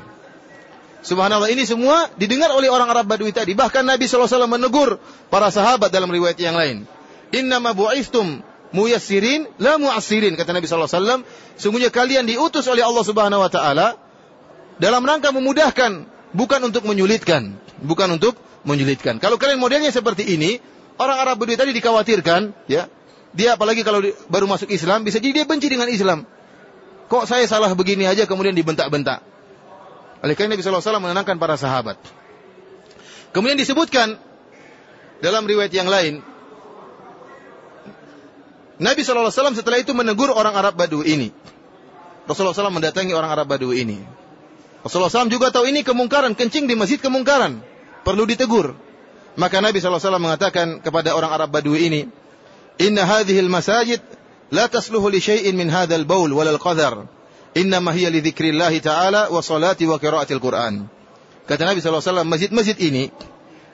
Subhanallah ini semua didengar oleh orang Arab Badui tadi. Bahkan Nabi SAW menegur para sahabat dalam riwayat yang lain. Innama bu'iftum muyassirin la mu'assirin kata Nabi SAW. Sungguhnya kalian diutus oleh Allah Subhanahu Wa Taala dalam rangka memudahkan, bukan untuk menyulitkan, bukan untuk menyulitkan. Kalau kalian modelnya seperti ini, orang Arab Badui tadi dikhawatirkan, ya, dia apalagi kalau baru masuk Islam bisa jadi dia benci dengan Islam. Kok saya salah begini aja kemudian dibentak-bentak. Oleh karena Nabi SAW menenangkan para sahabat. Kemudian disebutkan dalam riwayat yang lain, Nabi SAW setelah itu menegur orang Arab Badu ini. Rasulullah SAW mendatangi orang Arab Badu ini. Rasulullah SAW juga tahu ini kemungkaran, kencing di masjid kemungkaran. Perlu ditegur. Maka Nabi SAW mengatakan kepada orang Arab Badu ini, Inna hadhil masajid syai'in min hadhal baul walal qadhar innama hiya li dzikrillah taala wa salati wa qiraatil Quran. Kata Nabi SAW, masjid-masjid ini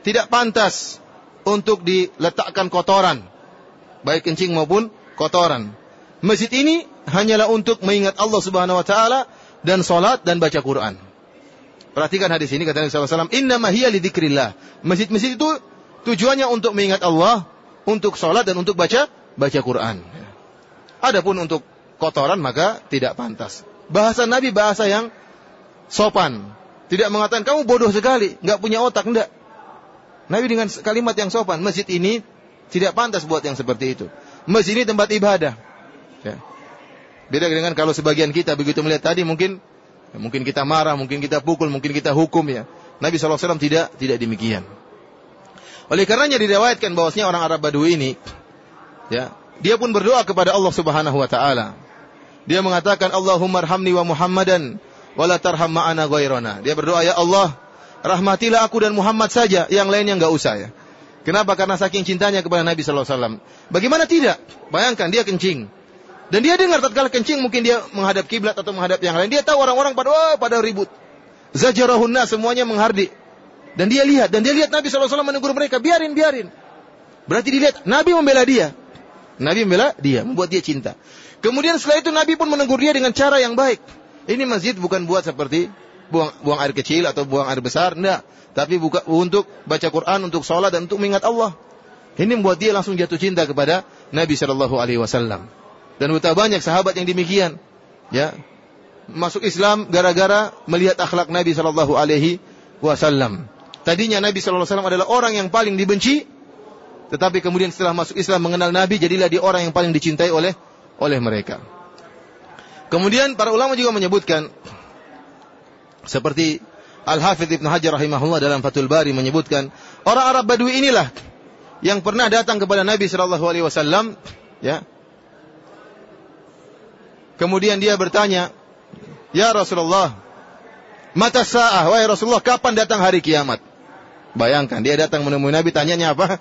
tidak pantas untuk diletakkan kotoran, baik kencing maupun kotoran. Masjid ini hanyalah untuk mengingat Allah Subhanahu wa taala dan salat dan baca Quran. Perhatikan hadis ini kata Nabi SAW, innama hiya li dzikrillah. Masjid-masjid itu tujuannya untuk mengingat Allah, untuk salat dan untuk baca baca Quran. Adapun untuk kotoran maka tidak pantas. Bahasa Nabi bahasa yang sopan. Tidak mengatakan kamu bodoh sekali, nggak punya otak, enggak. Nabi dengan kalimat yang sopan, masjid ini tidak pantas buat yang seperti itu. Masjid ini tempat ibadah. Ya. Beda dengan kalau sebagian kita begitu melihat tadi mungkin ya, mungkin kita marah, mungkin kita pukul, mungkin kita hukum ya. Nabi SAW tidak tidak demikian. Oleh karenanya diriwayatkan bahwasanya orang Arab Badui ini ya, dia pun berdoa kepada Allah Subhanahu wa taala. Dia mengatakan Allahumma arhamni wa Muhammadan wala tarham ma'ana ghairana. Dia berdoa ya Allah, rahmatilah aku dan Muhammad saja, yang lainnya enggak usah ya. Kenapa? Karena saking cintanya kepada Nabi sallallahu alaihi wasallam. Bagaimana tidak? Bayangkan dia kencing. Dan dia dengar tatkala kencing mungkin dia menghadap kiblat atau menghadap yang lain. Dia tahu orang-orang pada oh, pada ribut. Zajarahunna semuanya menghardik. Dan dia lihat dan dia lihat Nabi sallallahu alaihi wasallam menegur mereka, biarin, biarin. Berarti dilihat Nabi membela dia. Nabi membela dia, membuat dia cinta. Kemudian setelah itu Nabi pun menegur dia dengan cara yang baik. Ini masjid bukan buat seperti buang, buang air kecil atau buang air besar, enggak. Tapi buka, untuk baca Quran, untuk sholat dan untuk mengingat Allah. Ini membuat dia langsung jatuh cinta kepada Nabi Shallallahu Alaihi Wasallam. Dan betapa banyak sahabat yang demikian, ya masuk Islam gara-gara melihat akhlak Nabi Shallallahu Alaihi Wasallam. Tadinya Nabi Shallallahu Alaihi Wasallam adalah orang yang paling dibenci, tetapi kemudian setelah masuk Islam mengenal Nabi, jadilah dia orang yang paling dicintai oleh oleh mereka. Kemudian para ulama juga menyebutkan seperti Al-Hafidh Ibn Hajar rahimahullah dalam Fathul Bari menyebutkan orang Arab Badui inilah yang pernah datang kepada Nabi sallallahu alaihi wasallam ya. Kemudian dia bertanya, "Ya Rasulullah, mata sa'ah, wahai Rasulullah, kapan datang hari kiamat?" Bayangkan dia datang menemui Nabi tanyanya apa?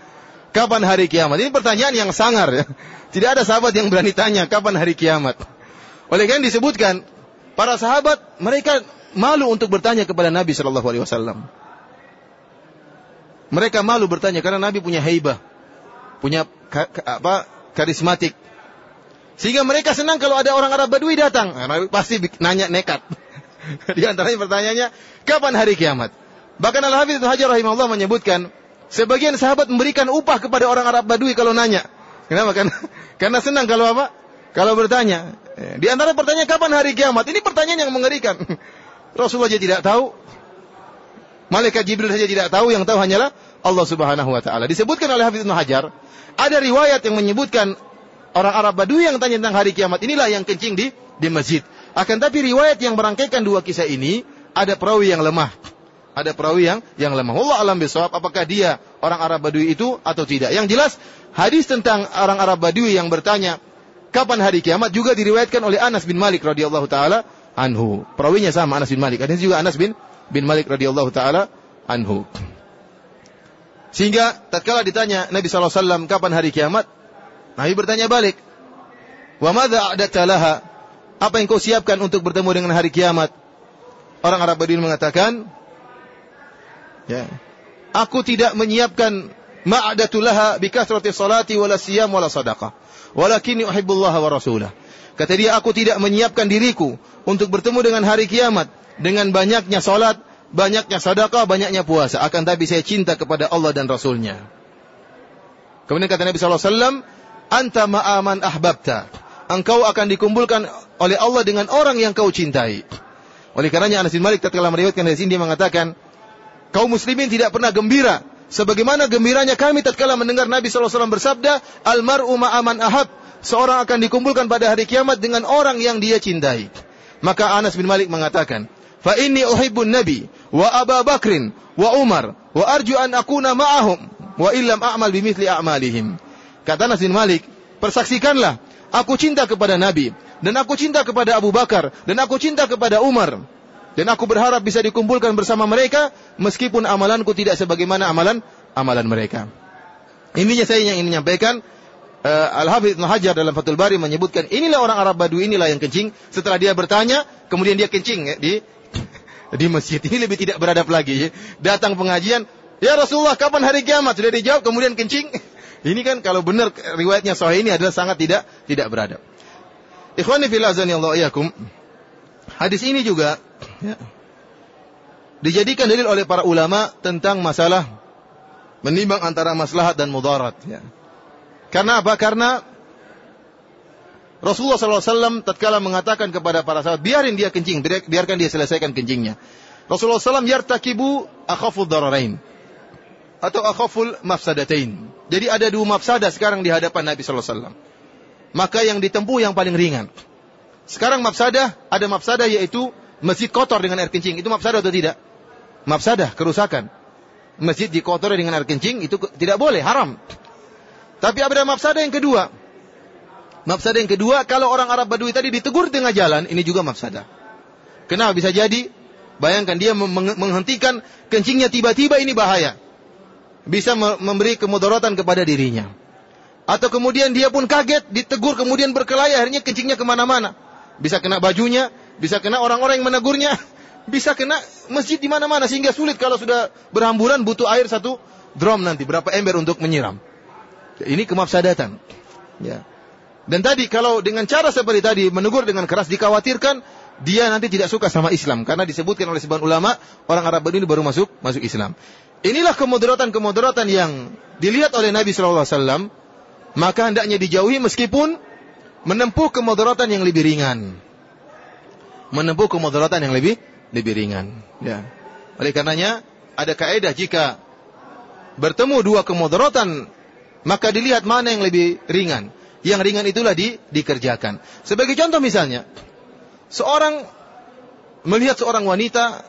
Kapan hari kiamat? Ini pertanyaan yang sangar ya. Tidak ada sahabat yang berani tanya kapan hari kiamat. Oleh karena disebutkan para sahabat mereka malu untuk bertanya kepada Nabi Shallallahu Alaihi Wasallam. Mereka malu bertanya karena Nabi punya haibah, punya ka, ka, apa karismatik. Sehingga mereka senang kalau ada orang Arab Badui datang. Nah, Nabi pasti nanya nekat. Di antaranya pertanyaannya, kapan hari kiamat? Bahkan Al-Hafidh Hajar rahimahullah menyebutkan, Sebagian sahabat memberikan upah kepada orang Arab Badui kalau nanya. Kenapa? Karena, karena senang kalau apa? Kalau bertanya. Eh, di antara pertanyaan kapan hari kiamat? Ini pertanyaan yang mengerikan. Rasulullah saja tidak tahu. Malaikat Jibril saja tidak tahu. Yang tahu hanyalah Allah Subhanahu Wa Taala. Disebutkan oleh Hafiz Hajar. Ada riwayat yang menyebutkan orang Arab Badui yang tanya tentang hari kiamat. Inilah yang kencing di di masjid. Akan tapi riwayat yang merangkaikan dua kisah ini ada perawi yang lemah. Ada perawi yang yang lemah. Allah alam bisawab apakah dia orang Arab Badui itu atau tidak. Yang jelas hadis tentang orang Arab Badui yang bertanya kapan hari kiamat juga diriwayatkan oleh Anas bin Malik radhiyallahu taala anhu. Perawinya sama Anas bin Malik. Ada juga Anas bin bin Malik radhiyallahu taala anhu. Sehingga tatkala ditanya Nabi SAW kapan hari kiamat, Nabi bertanya balik, Wa madza a'data laha? Apa yang kau siapkan untuk bertemu dengan hari kiamat? Orang Arab Badui mengatakan, ya, aku tidak menyiapkan ma'adatu laha bi kasrati salati wala siyam wala sadaqah. Walakinni uhibbullaha wa rasulah. Kata dia, aku tidak menyiapkan diriku untuk bertemu dengan hari kiamat dengan banyaknya salat, banyaknya sedekah, banyaknya puasa. Akan tapi saya cinta kepada Allah dan Rasulnya. Kemudian kata Nabi SAW, Anta ma'aman ahbabta engkau akan dikumpulkan oleh Allah dengan orang yang kau cintai. Oleh karenanya Anas bin Malik tatkala meriwayatkan dari sini mengatakan, kaum muslimin tidak pernah gembira sebagaimana gembiranya kami tatkala mendengar Nabi SAW bersabda, "Al-mar'u ma'aman ahab." Seorang akan dikumpulkan pada hari kiamat dengan orang yang dia cintai. Maka Anas bin Malik mengatakan, "Fa inni uhibbun Nabi wa Abu Bakrin wa Umar wa arju an akuna ma'ahum wa illam a'mal bimithli a'malihim." Kata Anas bin Malik, persaksikanlah Aku cinta kepada Nabi dan aku cinta kepada Abu Bakar dan aku cinta kepada Umar. Dan aku berharap bisa dikumpulkan bersama mereka meskipun amalanku tidak sebagaimana amalan amalan mereka. Ininya saya yang ingin menyampaikan uh, Al-Hafidh Ibn Hajar dalam Fathul Bari menyebutkan inilah orang Arab Badui inilah yang kencing. Setelah dia bertanya, kemudian dia kencing ya, di di masjid. Ini lebih tidak beradab lagi. Ya. Datang pengajian, ya Rasulullah kapan hari kiamat? Sudah dijawab, kemudian kencing. Ini kan kalau benar riwayatnya sahih ini adalah sangat tidak tidak beradab. Ikhwani fil azani Allah iyakum. Hadis ini juga ya, dijadikan dalil oleh para ulama tentang masalah menimbang antara maslahat dan mudarat ya. Karena apa? Karena Rasulullah SAW tatkala mengatakan kepada para sahabat, biarin dia kencing, biarkan dia selesaikan kencingnya. Rasulullah SAW yartakibu akhafud dararain atau akhaful mafsadatain. Jadi ada dua mafsadah sekarang di hadapan Nabi wasallam. Maka yang ditempuh yang paling ringan. Sekarang mafsadah, ada mafsadah yaitu masjid kotor dengan air kencing. Itu mafsadah atau tidak? Mafsadah, kerusakan. Masjid dikotori dengan air kencing itu tidak boleh, haram. Tapi ada mafsadah yang kedua. Mafsadah yang kedua, kalau orang Arab Badui tadi ditegur di tengah jalan, ini juga mafsadah. Kenapa bisa jadi? Bayangkan dia menghentikan kencingnya tiba-tiba ini bahaya bisa memberi kemudaratan kepada dirinya. Atau kemudian dia pun kaget, ditegur, kemudian berkelahi, akhirnya kencingnya ke mana-mana. Bisa kena bajunya, bisa kena orang-orang yang menegurnya, bisa kena masjid di mana-mana sehingga sulit kalau sudah berhamburan butuh air satu drum nanti berapa ember untuk menyiram. Ini kemafsadatan. Ya. Dan tadi kalau dengan cara seperti tadi menegur dengan keras dikhawatirkan dia nanti tidak suka sama Islam karena disebutkan oleh sebagian ulama orang Arab ini baru masuk masuk Islam. Inilah kemudaratan-kemudaratan yang dilihat oleh Nabi Shallallahu Alaihi Wasallam, maka hendaknya dijauhi meskipun menempuh kemudaratan yang lebih ringan. Menempuh kemudaratan yang lebih lebih ringan. Ya. Oleh karenanya ada kaidah jika bertemu dua kemudaratan maka dilihat mana yang lebih ringan. Yang ringan itulah di, dikerjakan. Sebagai contoh misalnya, seorang melihat seorang wanita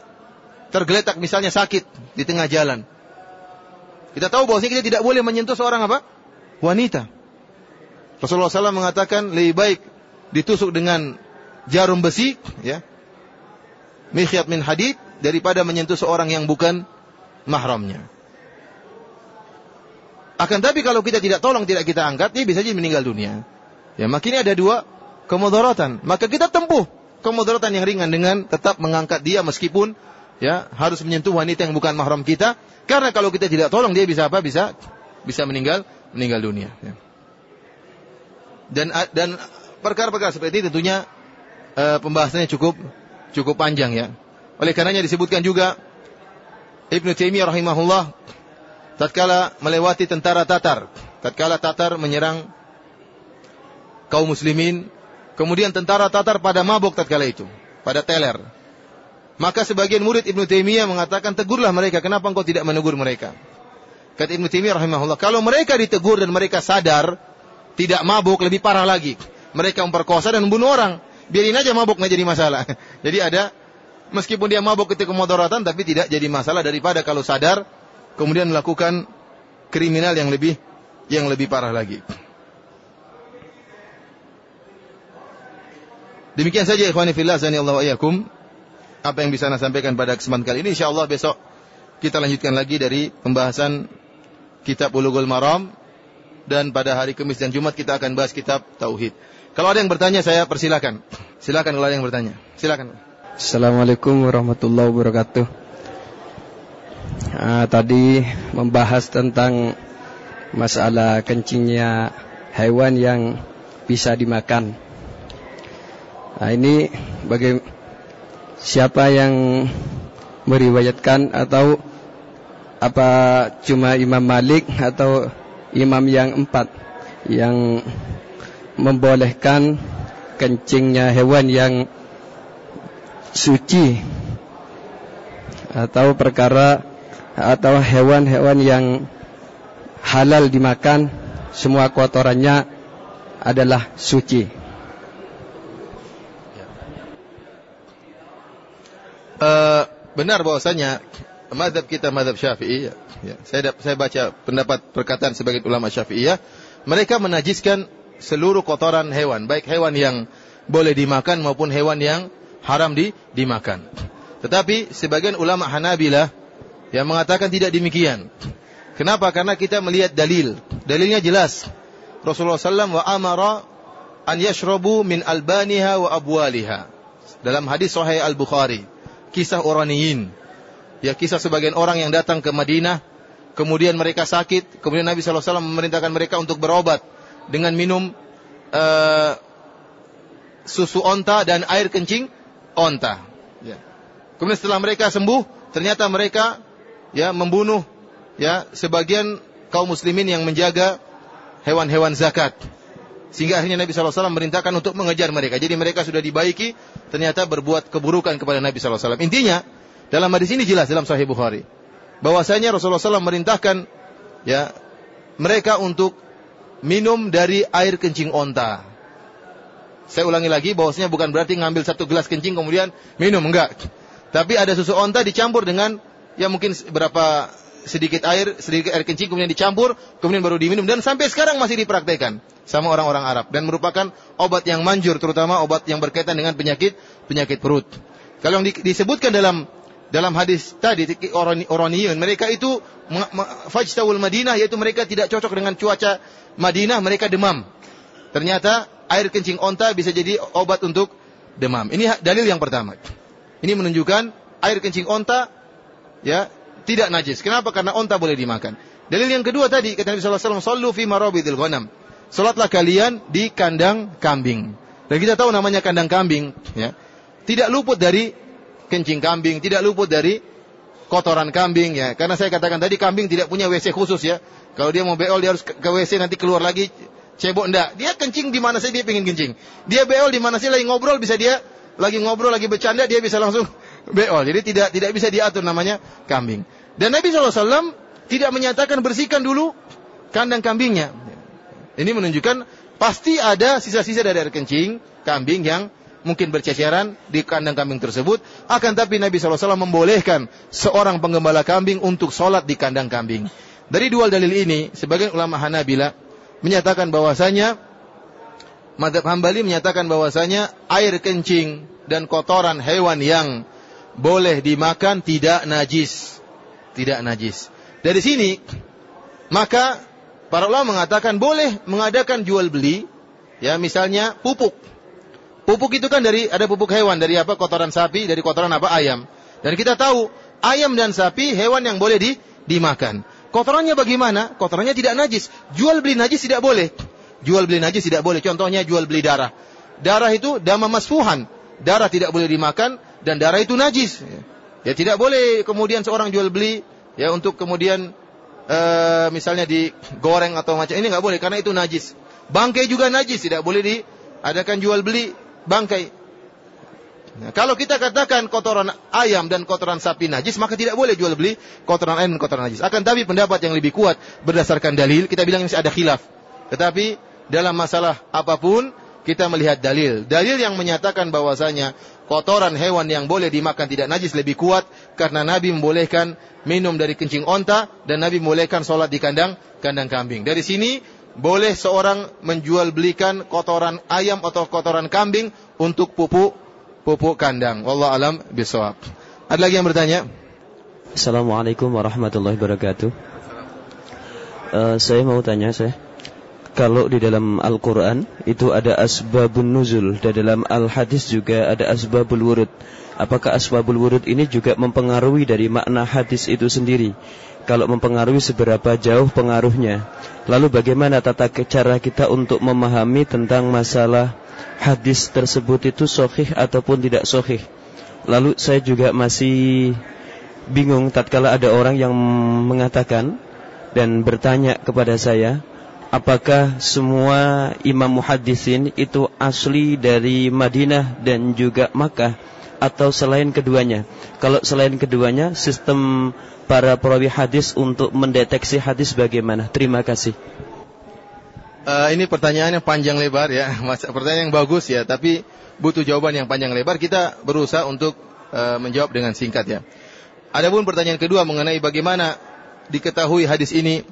tergeletak misalnya sakit di tengah jalan. Kita tahu bahwa kita tidak boleh menyentuh seorang apa? Wanita. Rasulullah SAW mengatakan lebih baik ditusuk dengan jarum besi, ya, mikhyat min hadid daripada menyentuh seorang yang bukan mahramnya. Akan tapi kalau kita tidak tolong, tidak kita angkat, dia bisa jadi meninggal dunia. Ya, makin ada dua kemudaratan. Maka kita tempuh kemudaratan yang ringan dengan tetap mengangkat dia meskipun ya harus menyentuh wanita yang bukan mahram kita karena kalau kita tidak tolong dia bisa apa bisa bisa meninggal meninggal dunia ya. Dan dan perkara-perkara seperti ini tentunya uh, pembahasannya cukup cukup panjang ya oleh karenanya disebutkan juga Ibnu Taimiyah rahimahullah tatkala melewati tentara Tatar tatkala Tatar menyerang kaum muslimin kemudian tentara Tatar pada mabuk tatkala itu pada teler maka sebagian murid Ibnu Taimiyah mengatakan, tegurlah mereka, kenapa engkau tidak menegur mereka? Kata Ibnu Taimiyah rahimahullah, kalau mereka ditegur dan mereka sadar, tidak mabuk, lebih parah lagi. Mereka memperkosa dan membunuh orang. biarin aja mabuk nggak jadi masalah. Jadi ada meskipun dia mabuk ketika kemudaratan tapi tidak jadi masalah daripada kalau sadar kemudian melakukan kriminal yang lebih yang lebih parah lagi. Demikian saja ikhwani fillah Allah ayakum. Apa yang bisa saya sampaikan pada kesempatan kali ini insyaallah besok kita lanjutkan lagi dari pembahasan kitab Bulughul Maram dan pada hari Kamis dan Jumat kita akan bahas kitab tauhid. Kalau ada yang bertanya saya persilakan. Silakan kalau ada yang bertanya. Silakan. Assalamualaikum warahmatullahi wabarakatuh. Uh, tadi membahas tentang masalah kencingnya hewan yang bisa dimakan. Nah, ini bagi siapa yang meriwayatkan atau apa cuma Imam Malik atau imam yang empat yang membolehkan kencingnya hewan yang suci atau perkara atau hewan-hewan yang halal dimakan semua kotorannya adalah suci. uh, benar bahwasanya madhab kita madhab syafi'i ya, ya, saya saya baca pendapat perkataan sebagai ulama syafi'iyah. Mereka menajiskan seluruh kotoran hewan baik hewan yang boleh dimakan maupun hewan yang haram di, dimakan. Tetapi sebagian ulama Hanabilah yang mengatakan tidak demikian. Kenapa? Karena kita melihat dalil. Dalilnya jelas. Rasulullah SAW wa amara an yashrabu min albaniha wa abwaliha. Dalam hadis sahih Al-Bukhari kisah Oraniyin. Ya kisah sebagian orang yang datang ke Madinah, kemudian mereka sakit, kemudian Nabi SAW memerintahkan mereka untuk berobat dengan minum uh, susu onta dan air kencing onta. Ya. Kemudian setelah mereka sembuh, ternyata mereka ya membunuh ya sebagian kaum muslimin yang menjaga hewan-hewan zakat. Sehingga akhirnya Nabi SAW memerintahkan untuk mengejar mereka. Jadi mereka sudah dibaiki, ternyata berbuat keburukan kepada Nabi SAW. Intinya, dalam hadis ini jelas dalam Sahih Bukhari. Bahwasanya Rasulullah SAW merintahkan ya mereka untuk minum dari air kencing onta. Saya ulangi lagi, bahwasanya bukan berarti ngambil satu gelas kencing kemudian minum, enggak. Tapi ada susu onta dicampur dengan ya mungkin berapa sedikit air, sedikit air kencing kemudian dicampur, kemudian baru diminum dan sampai sekarang masih dipraktekkan sama orang-orang Arab dan merupakan obat yang manjur terutama obat yang berkaitan dengan penyakit penyakit perut. Kalau yang di, disebutkan dalam dalam hadis tadi Oroniyun mereka itu fajtawul Madinah yaitu mereka tidak cocok dengan cuaca Madinah mereka demam. Ternyata air kencing onta bisa jadi obat untuk demam. Ini dalil yang pertama. Ini menunjukkan air kencing onta ya tidak najis. Kenapa? Karena onta boleh dimakan. Dalil yang kedua tadi kata Nabi sallallahu alaihi wasallam, "Shallu fi marabidil ghanam." Salatlah kalian di kandang kambing. Dan kita tahu namanya kandang kambing, ya. Tidak luput dari kencing kambing, tidak luput dari kotoran kambing ya. Karena saya katakan tadi kambing tidak punya WC khusus ya. Kalau dia mau beol dia harus ke WC nanti keluar lagi cebok enggak. Dia kencing di mana saja dia pengen kencing. Dia beol di mana sih lagi ngobrol bisa dia lagi ngobrol lagi bercanda dia bisa langsung beol. Jadi tidak tidak bisa diatur namanya kambing. Dan Nabi SAW tidak menyatakan bersihkan dulu kandang kambingnya. Ini menunjukkan pasti ada sisa-sisa dari air kencing kambing yang mungkin berceceran di kandang kambing tersebut. Akan tapi Nabi SAW membolehkan seorang penggembala kambing untuk sholat di kandang kambing. Dari dua dalil ini, sebagian ulama Hanabila menyatakan bahwasanya Madhab Hambali menyatakan bahwasanya air kencing dan kotoran hewan yang boleh dimakan tidak najis tidak najis. Dari sini maka para ulama mengatakan boleh mengadakan jual beli ya misalnya pupuk. Pupuk itu kan dari ada pupuk hewan dari apa? kotoran sapi, dari kotoran apa? ayam. Dan kita tahu ayam dan sapi hewan yang boleh di, dimakan. Kotorannya bagaimana? Kotorannya tidak najis. Jual beli najis tidak boleh. Jual beli najis tidak boleh. Contohnya jual beli darah. Darah itu dama masfuhan. Darah tidak boleh dimakan dan darah itu najis. Ya tidak boleh kemudian seorang jual beli ya untuk kemudian e, misalnya digoreng atau macam ini nggak boleh karena itu najis. Bangkai juga najis, tidak boleh diadakan jual beli bangkai. Nah, kalau kita katakan kotoran ayam dan kotoran sapi najis, maka tidak boleh jual beli kotoran ayam dan kotoran najis. Akan tapi pendapat yang lebih kuat berdasarkan dalil, kita bilang masih ada khilaf. Tetapi dalam masalah apa pun, kita melihat dalil. Dalil yang menyatakan bahwasanya kotoran hewan yang boleh dimakan tidak najis lebih kuat karena Nabi membolehkan minum dari kencing onta dan Nabi membolehkan sholat di kandang kandang kambing. Dari sini boleh seorang menjual belikan kotoran ayam atau kotoran kambing untuk pupuk pupuk kandang. Wallah alam bisawab. Ada lagi yang bertanya? Assalamualaikum warahmatullahi wabarakatuh. Uh, saya mau tanya saya kalau di dalam Al-Quran itu ada asbabun nuzul dan dalam Al-Hadis juga ada asbabul wurud. Apakah asbabul wurud ini juga mempengaruhi dari makna hadis itu sendiri? Kalau mempengaruhi seberapa jauh pengaruhnya? Lalu bagaimana tata cara kita untuk memahami tentang masalah hadis tersebut itu sohih ataupun tidak sohih? Lalu saya juga masih bingung tatkala ada orang yang mengatakan dan bertanya kepada saya, apakah semua imam muhaddisin itu asli dari Madinah dan juga Makkah atau selain keduanya? Kalau selain keduanya, sistem para perawi hadis untuk mendeteksi hadis bagaimana? Terima kasih. Uh, ini pertanyaan yang panjang lebar ya, pertanyaan yang bagus ya, tapi butuh jawaban yang panjang lebar. Kita berusaha untuk uh, menjawab dengan singkat ya. Adapun pertanyaan kedua mengenai bagaimana diketahui hadis ini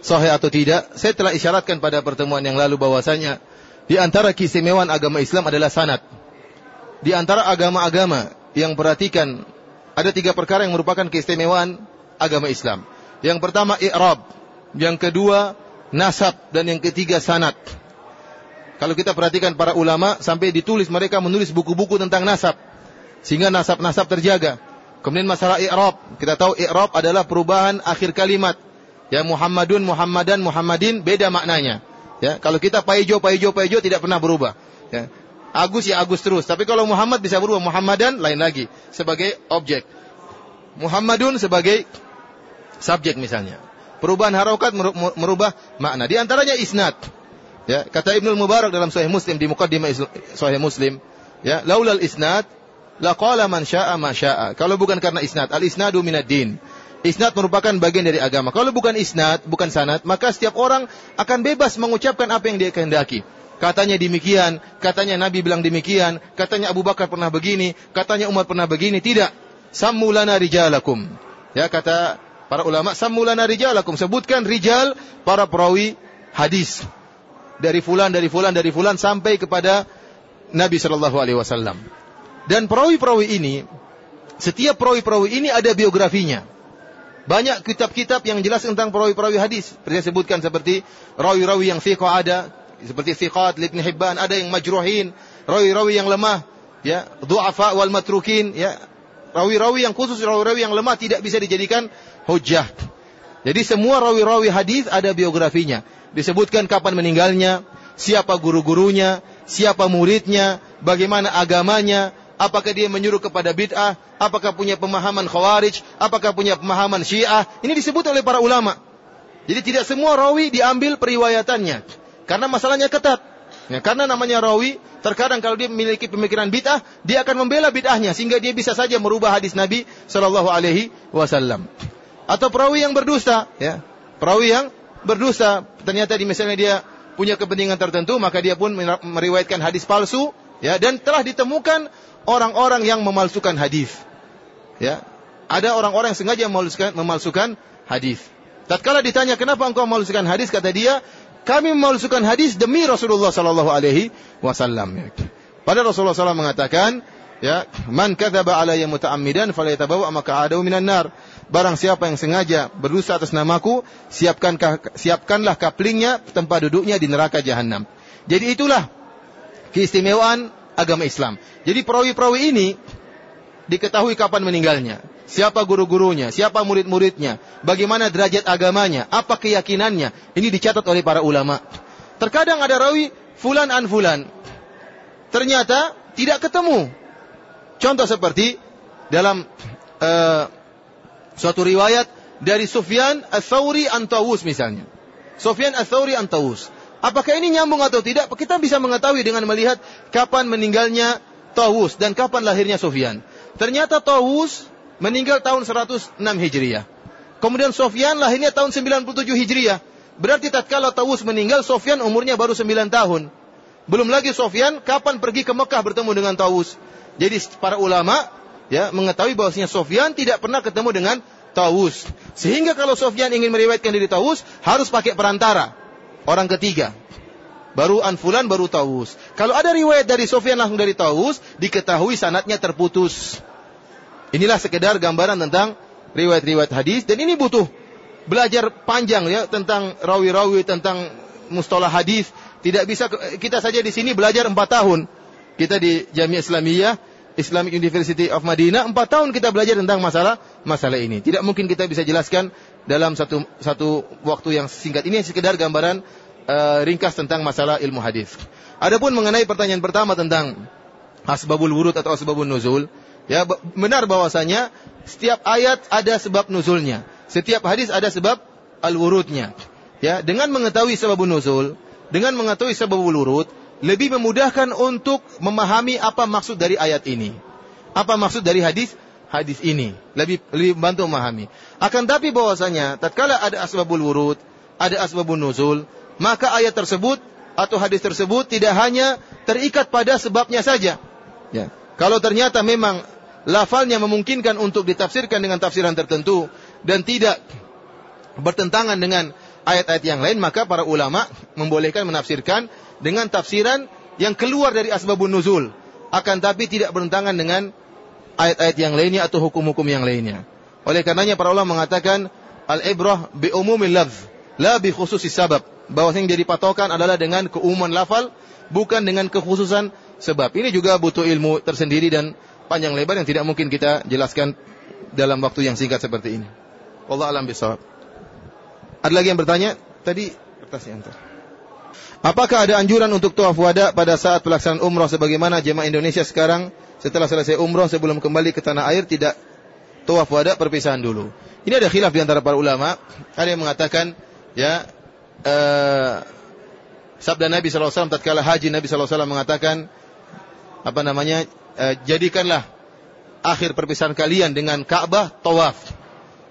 sahih atau tidak, saya telah isyaratkan pada pertemuan yang lalu bahwasanya di antara keistimewaan agama Islam adalah sanad. Di antara agama-agama yang perhatikan ada tiga perkara yang merupakan keistimewaan agama Islam. Yang pertama i'rab, yang kedua nasab dan yang ketiga sanad. Kalau kita perhatikan para ulama sampai ditulis mereka menulis buku-buku tentang nasab sehingga nasab-nasab terjaga. Kemudian masalah i'rab, kita tahu i'rab adalah perubahan akhir kalimat Ya Muhammadun, Muhammadan, Muhammadin beda maknanya. Ya, kalau kita paijo, paijo, paijo tidak pernah berubah. Ya. Agus ya Agus terus. Tapi kalau Muhammad bisa berubah, Muhammadan lain lagi sebagai objek. Muhammadun sebagai subjek misalnya. Perubahan harokat merubah makna. Di antaranya isnad. Ya, kata Ibnu Mubarak dalam Sahih Muslim di mukaddimah Sahih Muslim, ya, laulal isnad laqala man syaa ma syaa. Kalau bukan karena isnad, al isnadu minad din. Isnad merupakan bagian dari agama. Kalau bukan isnad, bukan sanad, maka setiap orang akan bebas mengucapkan apa yang dia kehendaki. Katanya demikian, katanya Nabi bilang demikian, katanya Abu Bakar pernah begini, katanya Umar pernah begini. Tidak. Sammulana rijalakum. Ya, kata para ulama, sammulana rijalakum. Sebutkan rijal para perawi hadis. Dari fulan, dari fulan, dari fulan sampai kepada Nabi Shallallahu Alaihi Wasallam. Dan perawi-perawi ini, setiap perawi-perawi ini ada biografinya. Banyak kitab-kitab yang jelas tentang perawi-perawi hadis. Saya sebutkan seperti rawi-rawi yang thiqah ada, seperti thiqat Ibn Hibban, ada yang majruhin, rawi-rawi yang lemah, ya, du'afa wal matrukin, ya. Rawi-rawi yang khusus rawi-rawi yang lemah tidak bisa dijadikan hujah. Jadi semua rawi-rawi hadis ada biografinya. Disebutkan kapan meninggalnya, siapa guru-gurunya, siapa muridnya, bagaimana agamanya, apakah dia menyuruh kepada bid'ah, apakah punya pemahaman khawarij, apakah punya pemahaman syiah. Ini disebut oleh para ulama. Jadi tidak semua rawi diambil periwayatannya. Karena masalahnya ketat. Ya, karena namanya rawi, terkadang kalau dia memiliki pemikiran bid'ah, dia akan membela bid'ahnya sehingga dia bisa saja merubah hadis Nabi Shallallahu Alaihi Wasallam. Atau perawi yang berdusta, ya, perawi yang berdusta, ternyata di misalnya dia punya kepentingan tertentu, maka dia pun meriwayatkan hadis palsu, ya, dan telah ditemukan orang-orang yang memalsukan hadis. Ya, ada orang-orang yang sengaja memalsukan, memalsukan hadis. Tatkala ditanya kenapa engkau memalsukan hadis, kata dia, kami memalsukan hadis demi Rasulullah Sallallahu Alaihi Wasallam. Pada Rasulullah SAW mengatakan, ya, man kadzaba alayya muta'ammidan falyatabawa maq'adahu minan nar. Barang siapa yang sengaja berdusta atas namaku, siapkan siapkanlah kaplingnya tempat duduknya di neraka jahanam. Jadi itulah keistimewaan agama Islam. Jadi perawi-perawi ini diketahui kapan meninggalnya, siapa guru-gurunya, siapa murid-muridnya, bagaimana derajat agamanya, apa keyakinannya. Ini dicatat oleh para ulama. Terkadang ada rawi fulan an fulan. Ternyata tidak ketemu. Contoh seperti dalam uh, suatu riwayat dari Sufyan Ats-Tsauri Antawus misalnya. Sufyan Ats-Tsauri Antawus. Apakah ini nyambung atau tidak? Kita bisa mengetahui dengan melihat kapan meninggalnya Tawus dan kapan lahirnya Sufyan. Ternyata Tawus meninggal tahun 106 Hijriah. Kemudian Sufyan lahirnya tahun 97 Hijriah. Berarti tatkala Tawus meninggal, Sufyan umurnya baru 9 tahun. Belum lagi Sofyan kapan pergi ke Mekah bertemu dengan Taus. Jadi para ulama ya mengetahui bahwasanya Sofyan tidak pernah ketemu dengan Taus. Sehingga kalau Sofyan ingin meriwayatkan dari Taus harus pakai perantara orang ketiga. Baru Anfulan baru Taus. Kalau ada riwayat dari Sofyan langsung dari Taus, diketahui sanatnya terputus. Inilah sekedar gambaran tentang riwayat-riwayat hadis dan ini butuh belajar panjang ya tentang rawi-rawi tentang mustalah hadis tidak bisa kita saja di sini belajar empat tahun. Kita di Jamiah Islamiyah, Islamic University of Madinah, empat tahun kita belajar tentang masalah masalah ini. Tidak mungkin kita bisa jelaskan dalam satu satu waktu yang singkat. Ini sekedar gambaran uh, ringkas tentang masalah ilmu hadis. Adapun mengenai pertanyaan pertama tentang asbabul wurud atau asbabun nuzul, ya benar bahwasanya setiap ayat ada sebab nuzulnya. Setiap hadis ada sebab al-wurudnya. Ya, dengan mengetahui sebabun nuzul, dengan mengetahui sebab urut lebih memudahkan untuk memahami apa maksud dari ayat ini. Apa maksud dari hadis hadis ini? Lebih lebih membantu memahami. Akan tapi bahwasanya tatkala ada asbabul wurud, ada asbabun nuzul, maka ayat tersebut atau hadis tersebut tidak hanya terikat pada sebabnya saja. Ya. Kalau ternyata memang lafalnya memungkinkan untuk ditafsirkan dengan tafsiran tertentu dan tidak bertentangan dengan ayat-ayat yang lain, maka para ulama membolehkan menafsirkan dengan tafsiran yang keluar dari asbabun nuzul. Akan tapi tidak bertentangan dengan ayat-ayat yang lainnya atau hukum-hukum yang lainnya. Oleh karenanya para ulama mengatakan al-ibrah bi umumil lafz, la bi khususis sabab. Bahwa yang jadi patokan adalah dengan keumuman lafal, bukan dengan kekhususan sebab. Ini juga butuh ilmu tersendiri dan panjang lebar yang tidak mungkin kita jelaskan dalam waktu yang singkat seperti ini. Wallah alam bisawab. Ada lagi yang bertanya? Tadi kertasnya antar. Apakah ada anjuran untuk tawaf wada pada saat pelaksanaan umroh sebagaimana jemaah Indonesia sekarang setelah selesai umroh sebelum kembali ke tanah air tidak tawaf wada perpisahan dulu. Ini ada khilaf di antara para ulama. Ada yang mengatakan ya uh, sabda Nabi SAW tatkala haji Nabi SAW mengatakan apa namanya uh, jadikanlah akhir perpisahan kalian dengan Ka'bah tawaf.